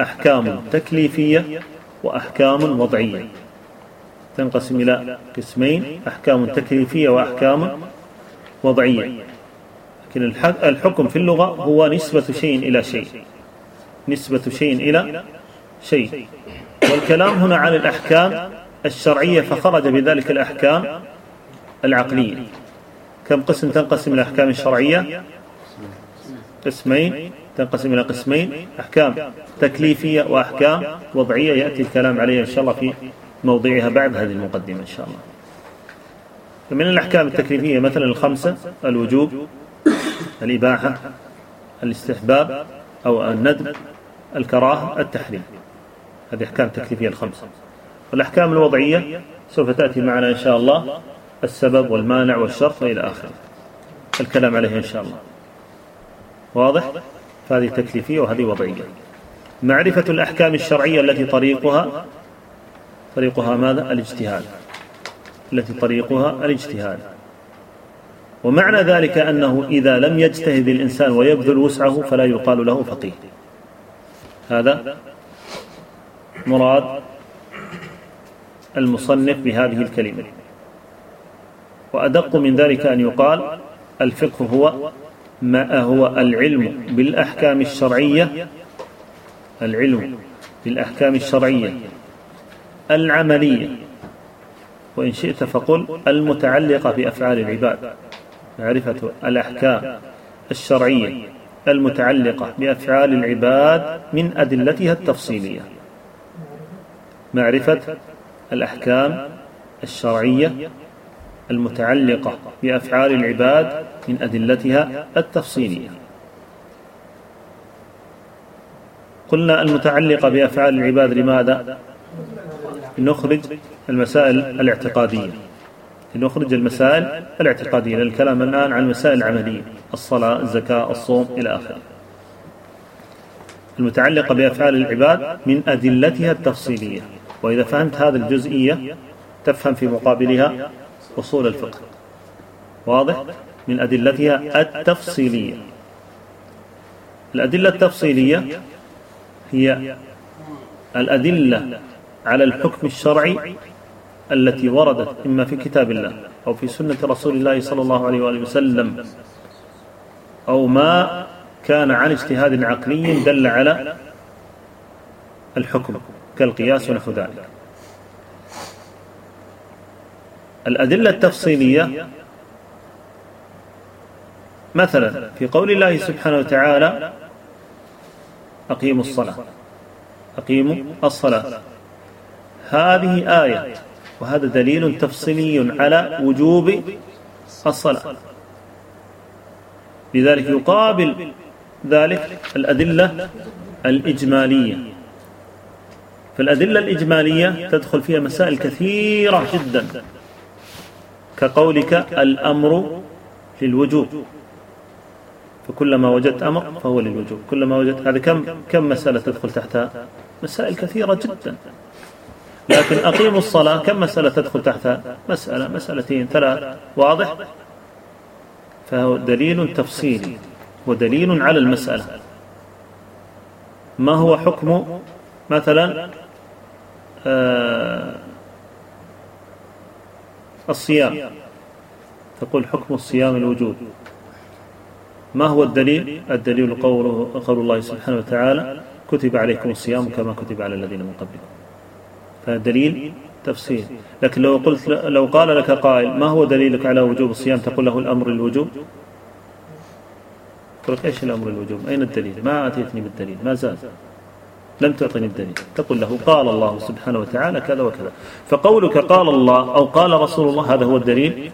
أحكام تكليفية وأحكام وضعية. تنقسم إلى قسمين أحكام تكليفية وأحكام وضعية. لكن الحكم في اللغة هو نسبة شيء إلى شيء. نسبة شيء إلى شيء. والكلام هنا عن الأحكام الشرعية فخرج بذلك الأحكام العقلية. كم قسم تنقسم الأحكام الشرعية قسمين. تنقسم إلى قسمين أحكام تكليفية وأحكام وضعية يأتي الكلام عليها إن شاء الله في موضعها بعد هذه المقدمة إن شاء الله. فمن الأحكام التكليفية مثلا الخمسة الوجوب الإباحة الاستحباب أو الندب الكراهة التحريم. هذه أحكام تكليفية الخمسة. والأحكام الوضعية سوف تأتي معنا إن شاء الله السبب والمانع والشرط وإلى آخره. الكلام عليه إن شاء الله. واضح؟ فهذه تكليفية وهذه وضعية. معرفة الأحكام الشرعية التي طريقها طريقها ماذا؟ الاجتهاد. التي طريقها الاجتهاد. ومعنى ذلك أنه إذا لم يجتهد الإنسان ويبذل وسعه فلا يقال له فقيه. هذا مراد المصنف بهذه الكلمة. وأدق من ذلك أن يقال الفقه هو ما هو العلم بالأحكام الشرعية؟ العلم بالأحكام الشرعية العملية وإن شئت فقل المتعلقة بأفعال العباد معرفة الأحكام الشرعية المتعلقة بأفعال العباد من أدلتها التفصيلية. معرفة الأحكام الشرعية المتعلقة بأفعال العباد من أدلتها التفصيلية. قلنا المتعلقة بأفعال العباد لماذا؟ نخرج المسائل الاعتقادية. لنخرج المسائل الاعتقادية للكلام الآن عن المسائل العملية الصلاة الزكاة الصوم إلى آخره. المتعلقة بأفعال العباد من أدلتها التفصيلية. وإذا فهمت هذه الجزئية تفهم في مقابلها أصول الفقه. واضح؟ من أدلتها التفصيلية. الأدلة التفصيلية هي الأدلة على الحكم الشرعي التي وردت إما في كتاب الله أو في سنة رسول الله صلى الله عليه وآله وسلم أو ما كان عن اجتهاد عقلي دل على الحكم كالقياس ونحو ذلك. الأدلة التفصيلية مثلا في قول الله سبحانه وتعالى أقيموا الصلاة. أقيموا الصلاة. هذه آية وهذا دليل تفصيلي على وجوب الصلاة. لذلك يقابل ذلك الأدلة الإجمالية. فالأدلة الإجمالية تدخل فيها مسائل كثيرة جدا. كقولك الأمر للوجوب. فكلما وجدت أمر فهو للوجوب. كلما وجدت هذا كم كم مسألة تدخل تحتها مسائل كثيرة جدا. لكن أقيموا الصلاة كم مسألة تدخل تحتها مسألة مسألتين ثلاث واضح؟ فهو دليل تفصيلي ودليل على المسألة. ما هو حكم مثلا آه الصيام. تقول حكم الصيام الوجود ما هو الدليل؟ الدليل قوله قول الله سبحانه وتعالى كتب عليكم الصيام كما كتب على الذين من قبلكم. فدليل تفصيل. لكن لو قلت لو قال لك قائل ما هو دليلك على وجوب الصيام؟ تقول له الأمر الوجوب. يقول لك إيش الأمر الوجوب؟ أين الدليل؟ ما أتيتني بالدليل. ما زال. لم تعطني الدليل تقول له قال الله سبحانه وتعالى كذا وكذا. فقولك قال الله أو قال رسول الله هذا هو الدليل؟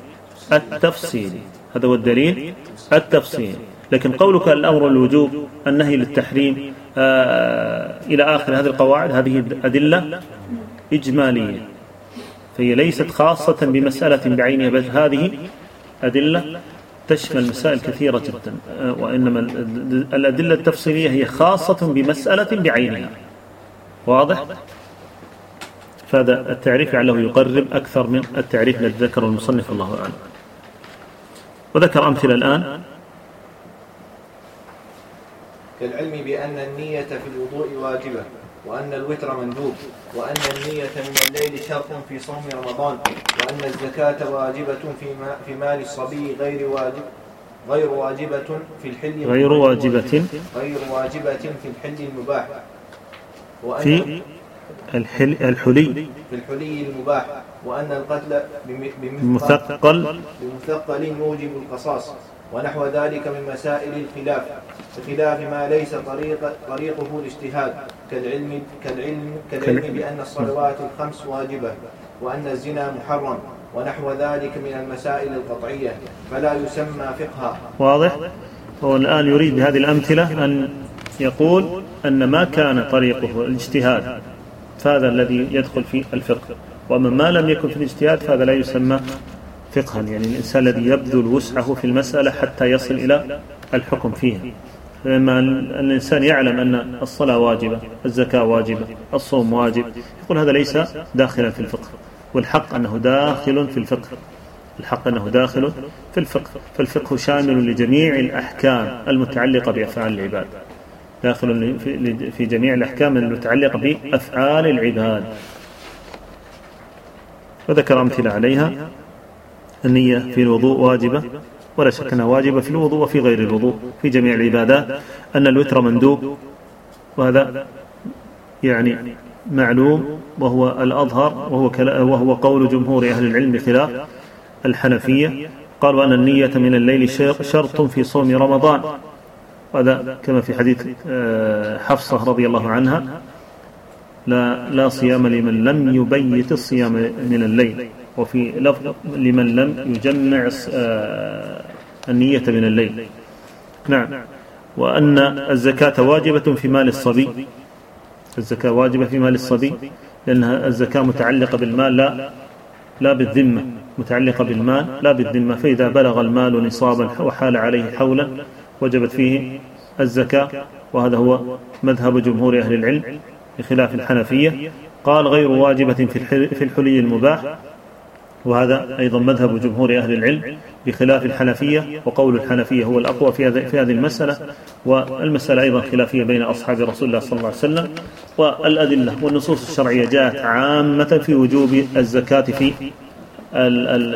التفصيلي هذا هو الدليل؟ التفصيلي لكن قولك الأمر الوجوب النهي للتحريم آه إلى آخر هذه القواعد هذه أدلة إجمالية. فهي ليست خاصة بمسألة بعينها بل هذه أدلة تشمل مسائل كثيرة جدا. آه، وإنما الأدلة التفصيلية هي خاصة بمسألة بعينها. واضح؟ فهذا التعريف لعله يقرب أكثر من التعريف الذي ذكره المصنف الله أعلم. وذكر أمثلة الآن. كالعلم بأن النية في الوضوء واجبة. وأن الوتر مندوب وأن النية من الليل شرط في صوم رمضان وأن الزكاة واجبة في, ما في مال الصبي غير واجب غير واجبة في الحل غير واجبة. غير واجبة في الحل المباح. وأن في الحل الحلي. في الحلي المباح. وأن القتل بم- بمثقل مثقل بمثقل يوجب القصاص. ونحو ذلك من مسائل الخلاف بخلاف ما ليس طريق طريقه الاجتهاد كالعلم كالعلم كالعلم بأن الصلوات الخمس واجبة وأن الزنا محرم ونحو ذلك من المسائل القطعية فلا يسمى فقها. واضح؟ هو الآن يريد بهذه الأمثلة أن يقول أن ما كان طريقه الاجتهاد فهذا الذي يدخل في الفقه وأما ما لم يكن في الاجتهاد فهذا لا يسمى فقها يعني الإنسان الذي يبذل وسعه في المسألة حتى يصل إلى الحكم فيها. لما الإنسان يعلم أن الصلاة واجبة الزكاة واجبة الصوم واجب يقول هذا ليس داخلا في الفقه والحق أنه داخل في الفقه. الحق أنه داخل في الفقه. فالفقه شامل لجميع الأحكام المتعلقة بأفعال العباد. داخل في جميع الأحكام المتعلقة بأفعال العباد. وذكر أمثلة عليها. النية في الوضوء واجبة ولا شك أنها واجبة في الوضوء وفي غير الوضوء. في جميع العبادات أن الوتر مندوب وهذا يعني معلوم وهو الأظهر وهو, وهو قول جمهور أهل العلم بخلاف الحنفية. قالوا أن النية من الليل شر- شرط في صوم رمضان. وهذا كما في حديث آه، حفصة رضي الله عنها لا لا صيام لمن لم يبيت الصيام من الليل. وفي لفظ لمن لم يجمع آه، النية من الليل. نعم. وأن الزكاة واجبة في مال الصبي. الزكاة واجبة في مال الصبي. لأنها الزكاة متعلقة بالمال لا لا بالذمة. متعلقة بالمال لا بالذمة. فإذا بلغ المال نصابا وحال عليه حولا وجبت فيه الزكاة. وهذا هو مذهب جمهور أهل العلم بخلاف الحنفية. قال غير واجبة في الحل- في الحلي المباح. وهذا أيضا مذهب جمهور أهل العلم بخلاف الحنفية وقول الحنفية هو الأقوى في هذه المسألة والمسألة أيضا خلافية بين أصحاب رسول الله صلى الله عليه وسلم والأدلة والنصوص الشرعية جاءت عامة في وجوب الزكاة في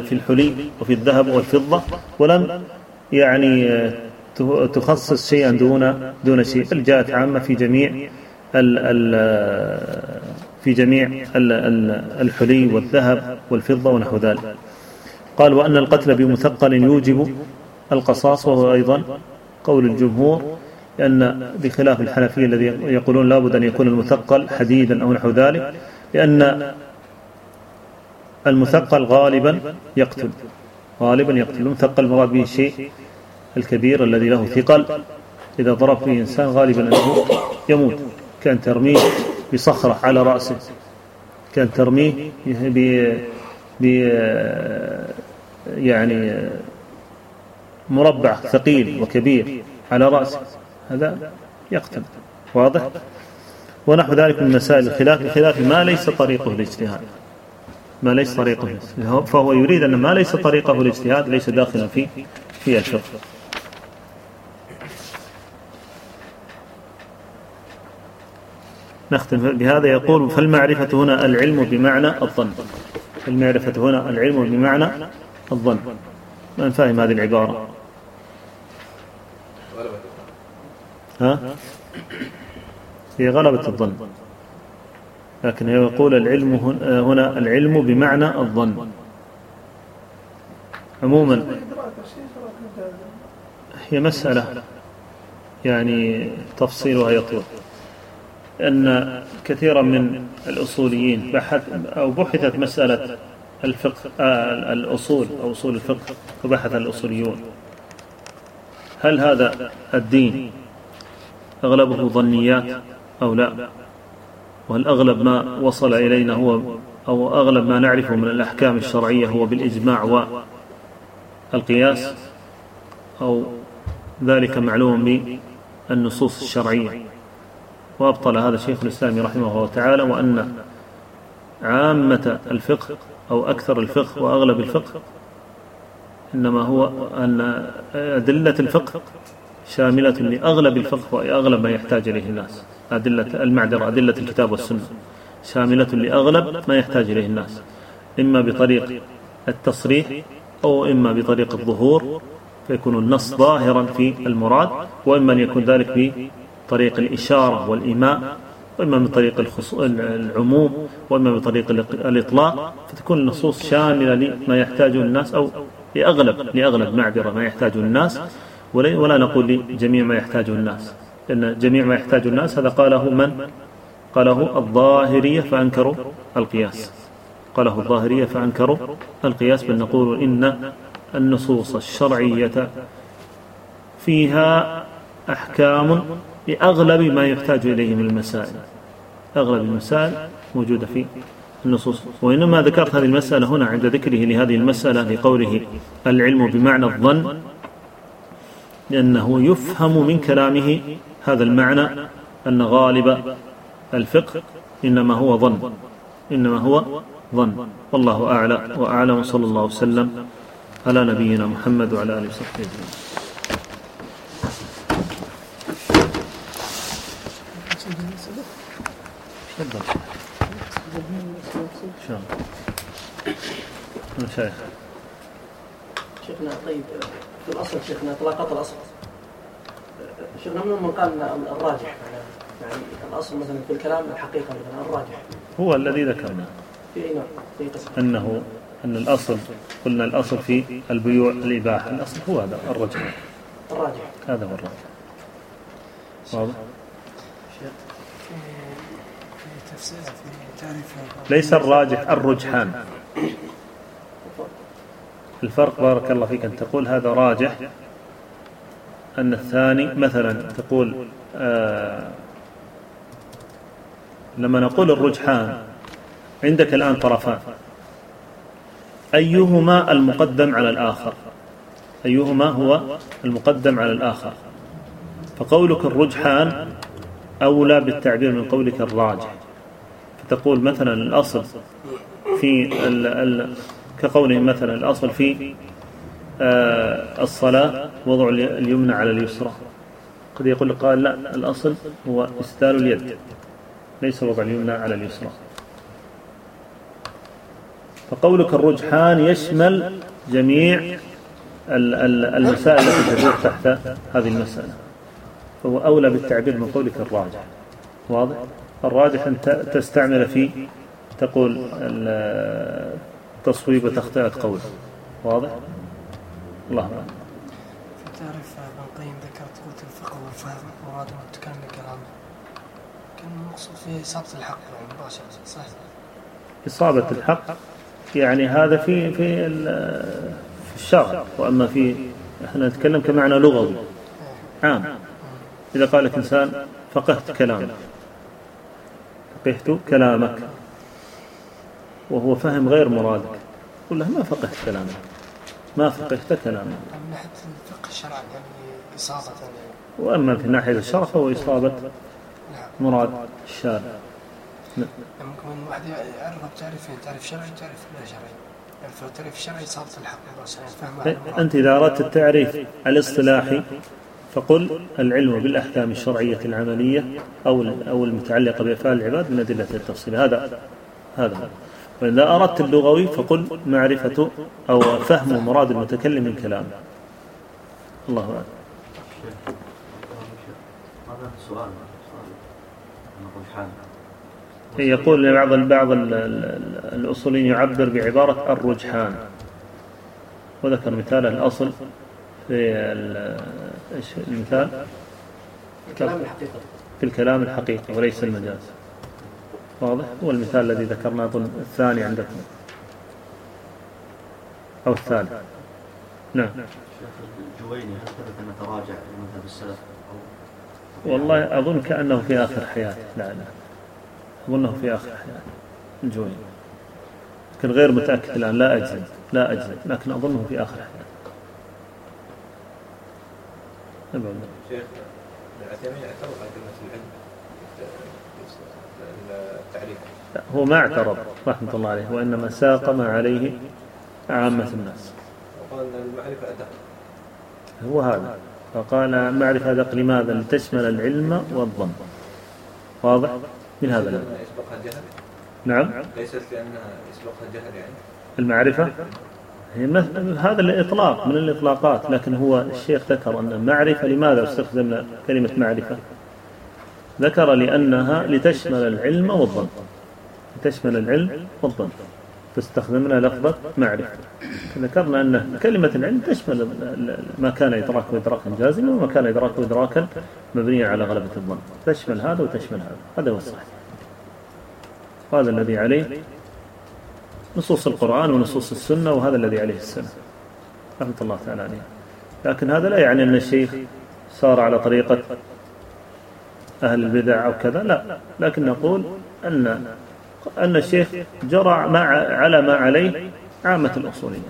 في الحلي وفي الذهب والفضة ولم يعني آه، تخصص شيئا دون دون شيء بل جاءت عامة في جميع ال في جميع ال- ال- الحلي والذهب والفضة ونحو ذلك. قال وأن القتل بمثقل يوجب القصاص وهو أيضا قول الجمهور لأن بخلاف الحنفية الذي يقولون لابد أن يكون المثقل حديدا أو نحو ذلك لأن المثقل غالبا يقتل. غالبا يقتل. المثقل المراد به الشيء الكبير الذي له ثقل. إذا ضرب به إنسان غالبا أنه يموت كأن ترميه بصخرة على رأسه. كان ترميه ب يعني مربع ثقيل وكبير على رأسه. هذا يقتل. واضح؟ ونحو ذلك من مسائل الخلاف بخلاف ما ليس طريقه الاجتهاد ما ليس طريقه فهو يريد أن ما ليس طريقه الاجتهاد ليس داخلا في في الفقه. نختم بهذا. يقول فالمعرفة هنا العلم بمعنى الظن. المعرفة هنا العلم بمعنى الظن. من فاهم هذه العبارة؟ ها؟ هي غلبة الظن. لكن يقول العلم هنا العلم بمعنى الظن. عموما هي مسألة يعني تفصيلها يطول. أن كثيرا من الأصوليين بحث أو بحثت مسألة الفقه آه الأصول أو أصول الفقه وبحث الأصوليون. هل هذا الدين أغلبه ظنيات أو لا؟ وهل أغلب ما وصل إلينا هو أو أغلب ما نعرفه من الأحكام الشرعية هو بالإجماع والقياس؟ أو ذلك معلوم بالنصوص الشرعية؟ وأبطل هذا شيخ الإسلام رحمه الله تعالى وأن عامة الفقه أو أكثر الفقه وأغلب الفقه إنما هو أن أدلة الفقه شاملة لأغلب الفقه وأغلب ما يحتاج إليه الناس. أدلة المعذرة أدلة الكتاب والسنة شاملة لأغلب ما يحتاج إليه الناس. إما بطريق التصريح أو إما بطريق الظهور فيكون النص ظاهرا في المراد وإما أن يكون ذلك بطريق الإشارة والإيماء وإما من طريق العموم وإما من طريق الإطلاق فتكون النصوص شاملة لما يحتاجه الناس أو لأغلب لأغلب معذرة ما يحتاجه الناس ولا نقول لجميع ما يحتاجه الناس لأن جميع ما يحتاجه الناس هذا قاله من؟ قاله الظاهرية فأنكروا القياس قاله الظاهرية فأنكروا القياس بل نقول إن النصوص الشرعية فيها أحكام لأغلب ما يحتاج إليه من المسائل. أغلب المسائل موجودة في النصوص. وإنما ذكرت هذه المسألة هنا عند ذكره لهذه المسألة لقوله العلم بمعنى الظن لأنه يفهم من كلامه هذا المعنى أن غالب الفقه إنما هو ظن. إنما هو ظن. والله أعلى وأعلم. صلى الله وسلم على نبينا محمد وعلى آله وصحبه أجمعين. شيخ شيخنا طيب في الأصل شيخنا اطلاقات الأصل. شيخنا من من قال الراجح؟ يعني الأصل مثلا في الكلام الحقيقة مثلا الراجح. هو الذي ذكرنا. في اي نوع في قسم أنه أن الأصل قلنا الأصل في البيوع الإباحة. الأصل هو هذا الرجح. الراجح. هذا هو الراجح واضح؟ ليس الراجح الرجحان. الفرق بارك الله فيك أن تقول هذا راجح أن الثاني مثلا تقول آه لما نقول الرجحان عندك الآن طرفان. أيهما المقدم على الآخر؟ أيهما هو المقدم على الآخر؟ فقولك الرجحان أولى بالتعبير من قولك الراجح. فتقول مثلا الأصل في ال ال كقوله مثلا الأصل في آه الصلاة وضع اليمنى على اليسرى. قد يقول قال لا الأصل هو إسدال اليد ليس وضع اليمنى على اليسرى. فقولك الرجحان يشمل جميع المسائل التي تدور تحت هذه المسألة. فهو أولى بالتعبير من قولك الراجح. واضح؟ الراجح أن تستعمل في تقول تصويب وتخطئة قول واضح؟ الله أعلم تعرف ابن القيم ذكرت قلت الفقه والفهم مراد متكلم كلامه كان المقصود فيه إصابة الحق يعني مباشرة صح إصابة الحق يعني هذا في في في الشرع. وأما في إحنا نتكلم كمعنى لغوي. عام. إذا قال لك إنسان فقهت كلامك. فقهت كلامك. وهو فهم غير مرادك. قل له ما فقهت كلامك؟ ما فقهت كلامك. من ناحية الفقه الشرعي يعني إصابة؟ يعني وأما في ناحية الشرع فهو إصابة مراد الشارع. يعني ممكن واحد يعرف تعريفين تعريف شرعي تعريف لا شرعي؟ يعني التعريف الشرعي إصابة الحق يعني أنت إذا أردت التعريف الاصطلاحي فقل العلم بالأحكام الشرعية العملية أو أو المتعلقة بأفعال العباد من أدلة التفصيل. هذا هذا وإذا أردت اللغوي فقل معرفة أو فهم مراد المتكلم من كلامه الله أعلم. سؤال يقول بعض بعض الأصوليين يعبر بعبارة الرجحان. وذكر مثال الأصل في إيش المثال؟ الكلام الحقيقي. في الكلام الحقيقي وليس المجاز. واضح؟ هو المثال الذي ذكرناه أظن الثاني عندكم. أو الثالث نعم. الجويني هل ثبت أنه تراجع لمذهب السلف؟ والله أظن كأنه في آخر حياته. لا لا. أظنه في آخر حياته الجويني. لكن غير متأكد الآن لا أجزم. لا أجزم. لكن أظنه في آخر حياته. شيخ العثيمين اعترض على كلمة العلم التعريف لا هو ما اعترض رحمة الله عليه وإنما ساق ما عليه عامة الناس. وقال أن المعرفة أداة هو هذا. فقال معرفة دق لماذا؟ لتشمل العلم والظن. واضح؟ من هذا الأمر الجهل. نعم. ليست لأنها يسبقها الجهل يعني. المعرفة؟ هذا الإطلاق من الإطلاقات لكن هو الشيخ ذكر أن معرفة لماذا استخدمنا كلمة معرفة؟ ذكر لأنها لتشمل العلم والظن. لتشمل العلم والظن. فاستخدمنا لفظة معرفة. ذكرنا أن كلمة العلم تشمل ما كان إدراكه إدراكا جازما وما كان إدراكه إدراكا مبنيا على غلبة الظن. تشمل هذا وتشمل هذا. هذا هو الصحيح. هذا الذي عليه نصوص القرآن ونصوص السنة وهذا الذي عليه السنة رحمة الله تعالى عليه. لكن هذا لا يعني أن الشيخ صار على طريقة أهل البدع أو كذا لا. لكن نقول أن أن الشيخ جرى ما على ما عليه عامة الأصوليين.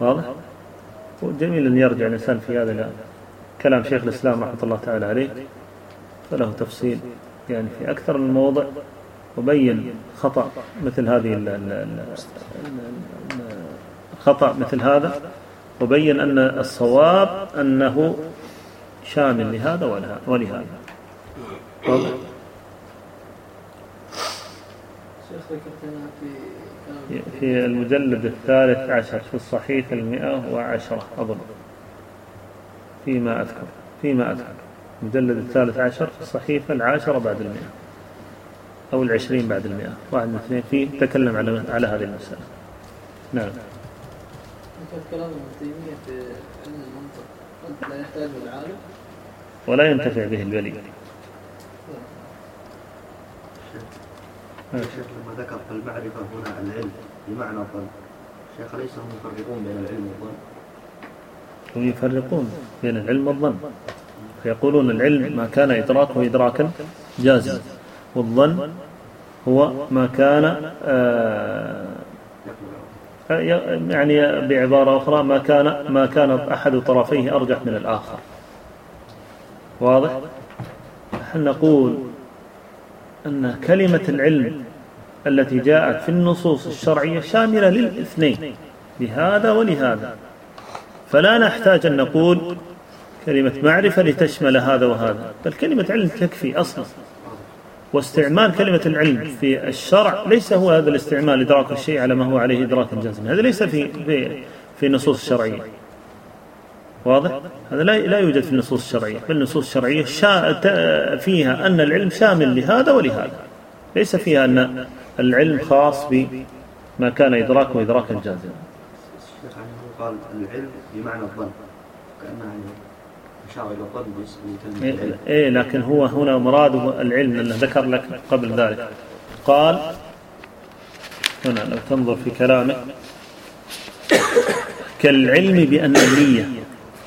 واضح؟ وجميل أن يرجع الإنسان في هذا كلام شيخ الإسلام رحمة الله تعالى عليه. فله تفصيل يعني في أكثر من موضع. وبين خطأ مثل هذه خطأ مثل هذا وبين أن الصواب أنه شامل لهذا ولهذا. واضح؟ في المجلد الثالث عشر في الصحيفة المئة وعشرة أظن. فيما أذكر فيما أذكر. المجلد الثالث عشر في الصحيفة العاشرة بعد المئة. أو العشرين بعد المئة. واحد من اثنين. فيه تكلم على على هذه المسألة. نعم. كلام ابن تيمية في علم المنطق قلت لا يحتاج العالم ولا ينتفع به الولي. الشيخ لما ذكر المعرفة هنا العلم بمعنى الظن الشيخ ليس هم يفرقون بين العلم والظن؟ هم يفرقون بين العلم والظن. فيقولون العلم ما كان إدراكه إدراكا جازما والظن هو ما كان آه يعني بعبارة أخرى ما كان ما كان أحد طرفيه أرجح من الآخر. واضح؟ نحن نقول أن كلمة العلم التي جاءت في النصوص الشرعية شاملة للاثنين لهذا ولهذا. فلا نحتاج أن نقول كلمة معرفة لتشمل هذا وهذا بل كلمة علم تكفي أصلا. واستعمال كلمة العلم في الشرع ليس هو هذا الاستعمال إدراك الشيء على ما هو عليه إدراكا جازما هذا ليس في في في النصوص الشرعية واضح؟ هذا لا لا يوجد في النصوص الشرعية بل النصوص الشرعية شا فيها أن العلم شامل لهذا ولهذا. ليس فيها أن العلم خاص بما كان إدراكه إدراكا جازما قال العلم بمعنى الظن كأنه يعني أشار إلى إيه إيه، لكن هو هنا مراده العلم لأنه ذكر لك قبل ذلك. قال هنا لو تنظر في كلامه كالعلم بأن النية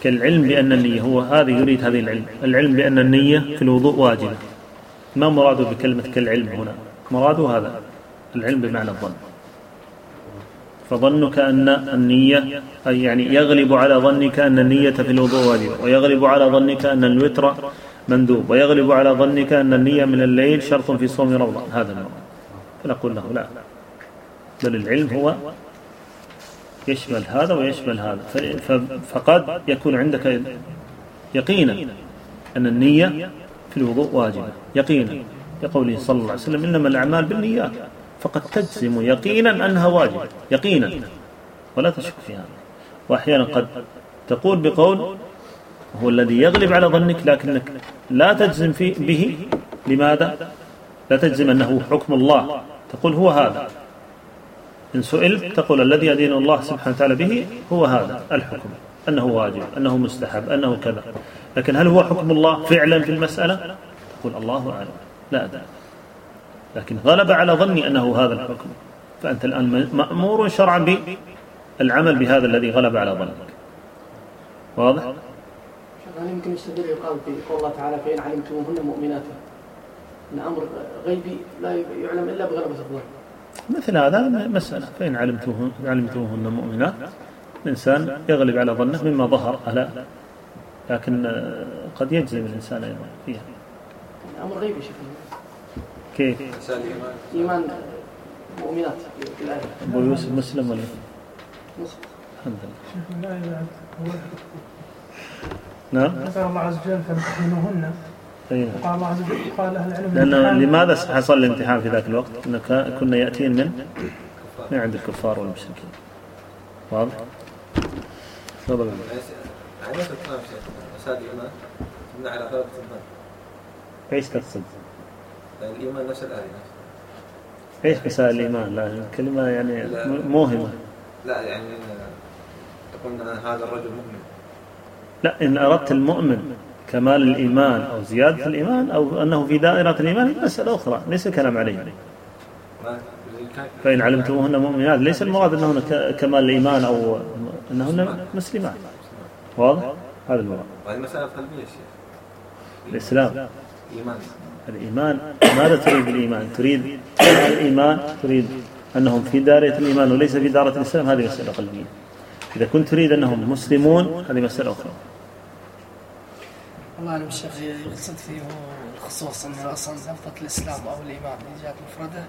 كالعلم بأن النية هو هذا يريد هذه العلم. العلم بأن النية في الوضوء واجبة. ما مراده بكلمة كالعلم هنا؟ مراده هذا العلم بمعنى الظن. فظنك أن النية أي يعني يغلب على ظنك أن النية في الوضوء واجبة ويغلب على ظنك أن الوتر مندوب ويغلب على ظنك أن النية من الليل شرط في صوم رمضان. هذا المراد. فنقول له لا. بل العلم هو يشمل هذا ويشمل هذا. فقد يكون عندك يقينا أن النية في الوضوء واجبة. يقينا. لقوله صلى الله عليه وسلم إنما الأعمال بالنيات. فقد تجزم يقينا أنها واجبة يقينا. ولا تشك في هذا. وأحيانا قد تقول بقول هو الذي يغلب على ظنك لكنك لا تجزم به. لماذا؟ لا تجزم أنه حكم الله. تقول هو هذا. إن سئلت تقول الذي يدين الله سبحانه وتعالى به هو هذا الحكم. أنه واجب أنه مستحب أنه كذا. لكن هل هو حكم الله فعلا في المسألة؟ تقول الله أعلم. لا أدري. لكن غلب على ظني أنه هذا الحكم. فأنت الآن مأمور شرعا بالعمل بهذا الذي غلب على ظنك. واضح؟ هل يمكن يستدل يقال في قول الله تعالى فإن علمتموهن مؤمنات. أن أمر غيبي لا يعلم إلا بغلبة الظن. مثل هذا مسألة. فإن علمتوهن مؤمنات الإنسان يغلب على ظنه مما ظهر على لكن قد يجزم الإنسان أيضا فيها. أمر غيبي شيخ كيف؟ إنسان الإيمان إيمان مؤمنات أبو يوسف مسلم ولا نصف الحمد لله نعم ذكر الله عز وجل فامتحنوهن أي نعم. وقال الله عز وجل قال أهل العلم لأن الامتحان- لماذا حصل الامتحان في ذاك الوقت؟ أن كا- كنا يأتين من من عند الكفار والمشركين واضح؟ تفضل نفس الكلام شيخ مسائل الإيمان تبنى على غلبة الظن إيش تقصد؟ الإيمان نفس نفسها. إيش مسائل الإيمان؟ لا الكلمة يعني م- موهمة. لا يعني تقول هذا الرجل مؤمن. لا إن أردت المؤمن كمال الإيمان أو زيادة الإيمان أو أنه في دائرة الإيمان هي مسألة أخرى ليس الكلام عليه. فإن علمتموهن مؤمنات ليس المراد أنهن ك- كمال الإيمان أو أنهن مسلمات واضح؟ هذا المراد. وهذه مسألة قلبية شيخ الإسلام. إيمان. الإيمان. ماذا تريد بالإيمان؟ تريد الإيمان؟ تريد أنهم في دائرة الإيمان وليس في دائرة الإسلام. هذه مسألة قلبية إذا كنت تريد أنهم مسلمون هذه مسألة أخرى. والله أعلم الشيخ يقصد فيه الخصوص أنه أصلا لفظة الإسلام أو الإيمان إذا جاءت مفردة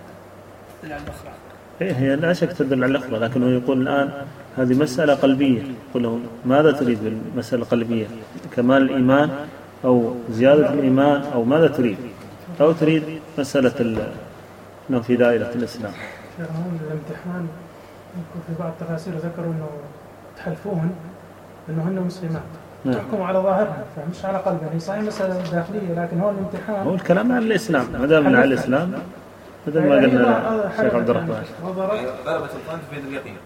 تدل على الأخرى هي هي لا شك تدل على الأخرى لكن هو يقول الآن هذه مسألة قلبية. يقول لهم ماذا تريد بالمسألة القلبية؟ كمال الإيمان أو زيادة الإيمان أو ماذا تريد؟ أو تريد مسألة ال- أنهم في دائرة الإسلام. هون الامتحان يمكن في بعض التفاسير ذكروا إنه تحلفوهن انهن مسلمات. نعم. تحكموا على ظاهرهن فمش على قلبهن هي صحيح مسألة داخلية لكن هون هو الامتحان الكلام عن الإسلام. ما دام على الإسلام مثل ما قلنا الشيخ عبد الرحمن. يعني غلبة الظن تفيد اليقين.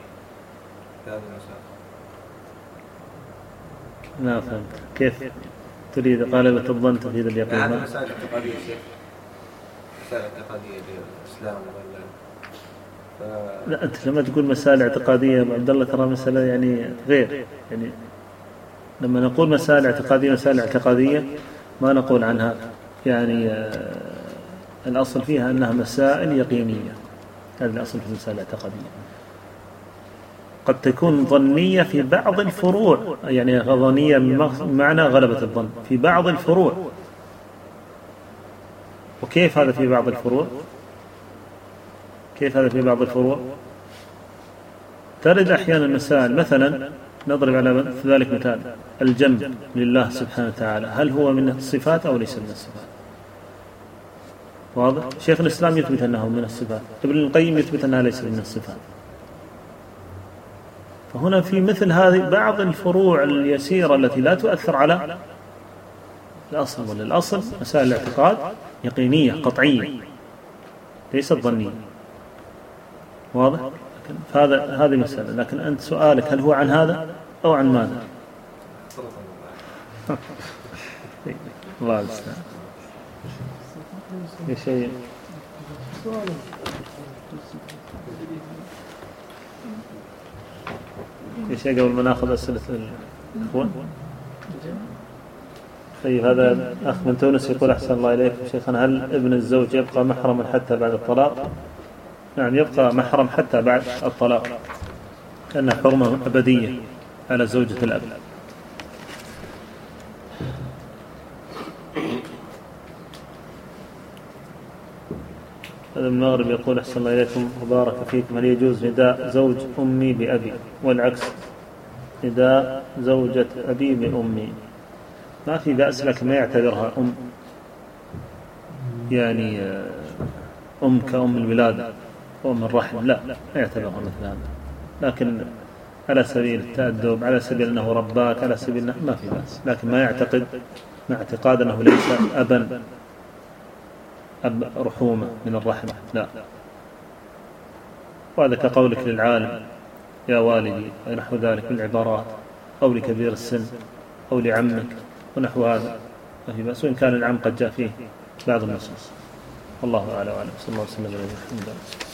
في هذه المسألة. ما فهمت. كيف تريد غلبة الظن تفيد يعني اليقين هذه مسائل اعتقادية شيخ. مسائل اعتقادية للإسلام ولا. لا أنت لما تقول مسائل اعتقادية يا أبو عبد الله ترى مسألة يعني غير. يعني لما نقول مسائل اعتقادية مسائل اعتقادية ما نقول عنها. يعني آه، الأصل فيها أنها مسائل يقينية. هذا الأصل في المسائل الاعتقادية. قد تكون ظنية في بعض الفروع. يعني ظنية بمعنى غلبة الظن. في بعض الفروع. وكيف هذا في بعض الفروع؟ كيف هذا في بعض الفروع؟ ترد أحيانا مسائل مثلا نضرب على ذلك مثال الجنب لله سبحانه وتعالى هل هو من الصفات أو ليس من الصفات؟ واضح؟ شيخ الإسلام يثبت أنه من الصفات ابن القيم يثبت أنها ليس من الصفات. فهنا في مثل هذه بعض الفروع اليسيرة التي لا تؤثر على الأصل ولا الأصل مسائل الاعتقاد يقينية قطعية. ليست ظنية. واضح؟ لكن هذا هذه مسألة. لكن أنت سؤالك هل هو عن هذا أو عن ماذا؟ الله المستعان في شيء؟ في شيء قبل ما ناخذ أسئلة الإخوان؟ طيب هذا أخ من تونس يقول أحسن الله إليك. شيخنا هل ابن الزوج يبقى محرما حتى بعد الطلاق؟ نعم يبقى محرم حتى بعد الطلاق لأنها حرمة أبدية على زوجة الأب. هذا من المغرب يقول أحسن الله إليكم وبارك فيكم هل يجوز نداء زوج أمي بأبي؟ والعكس نداء زوجة أبي بأمي. ما في بأس لكن ما يعتبرها أم. يعني آه، أم كأم الولادة وأم الرحم لا ما يعتبرها مثل هذا. لكن على سبيل التأدب على سبيل أنه رباك على سبيل أنه ما في بأس. لكن ما يعتقد مع اعتقاد أنه ليس أبا أب رحومة من الرحم لا. وهذا كقولك للعالم يا والدي ونحو ذلك من العبارات أو لكبير السن أو لعمك ونحو هذا ما في بأس وإن كان العم قد جاء فيه بعض النصوص. والله أعلم وأعلم. صلى الله وسلم على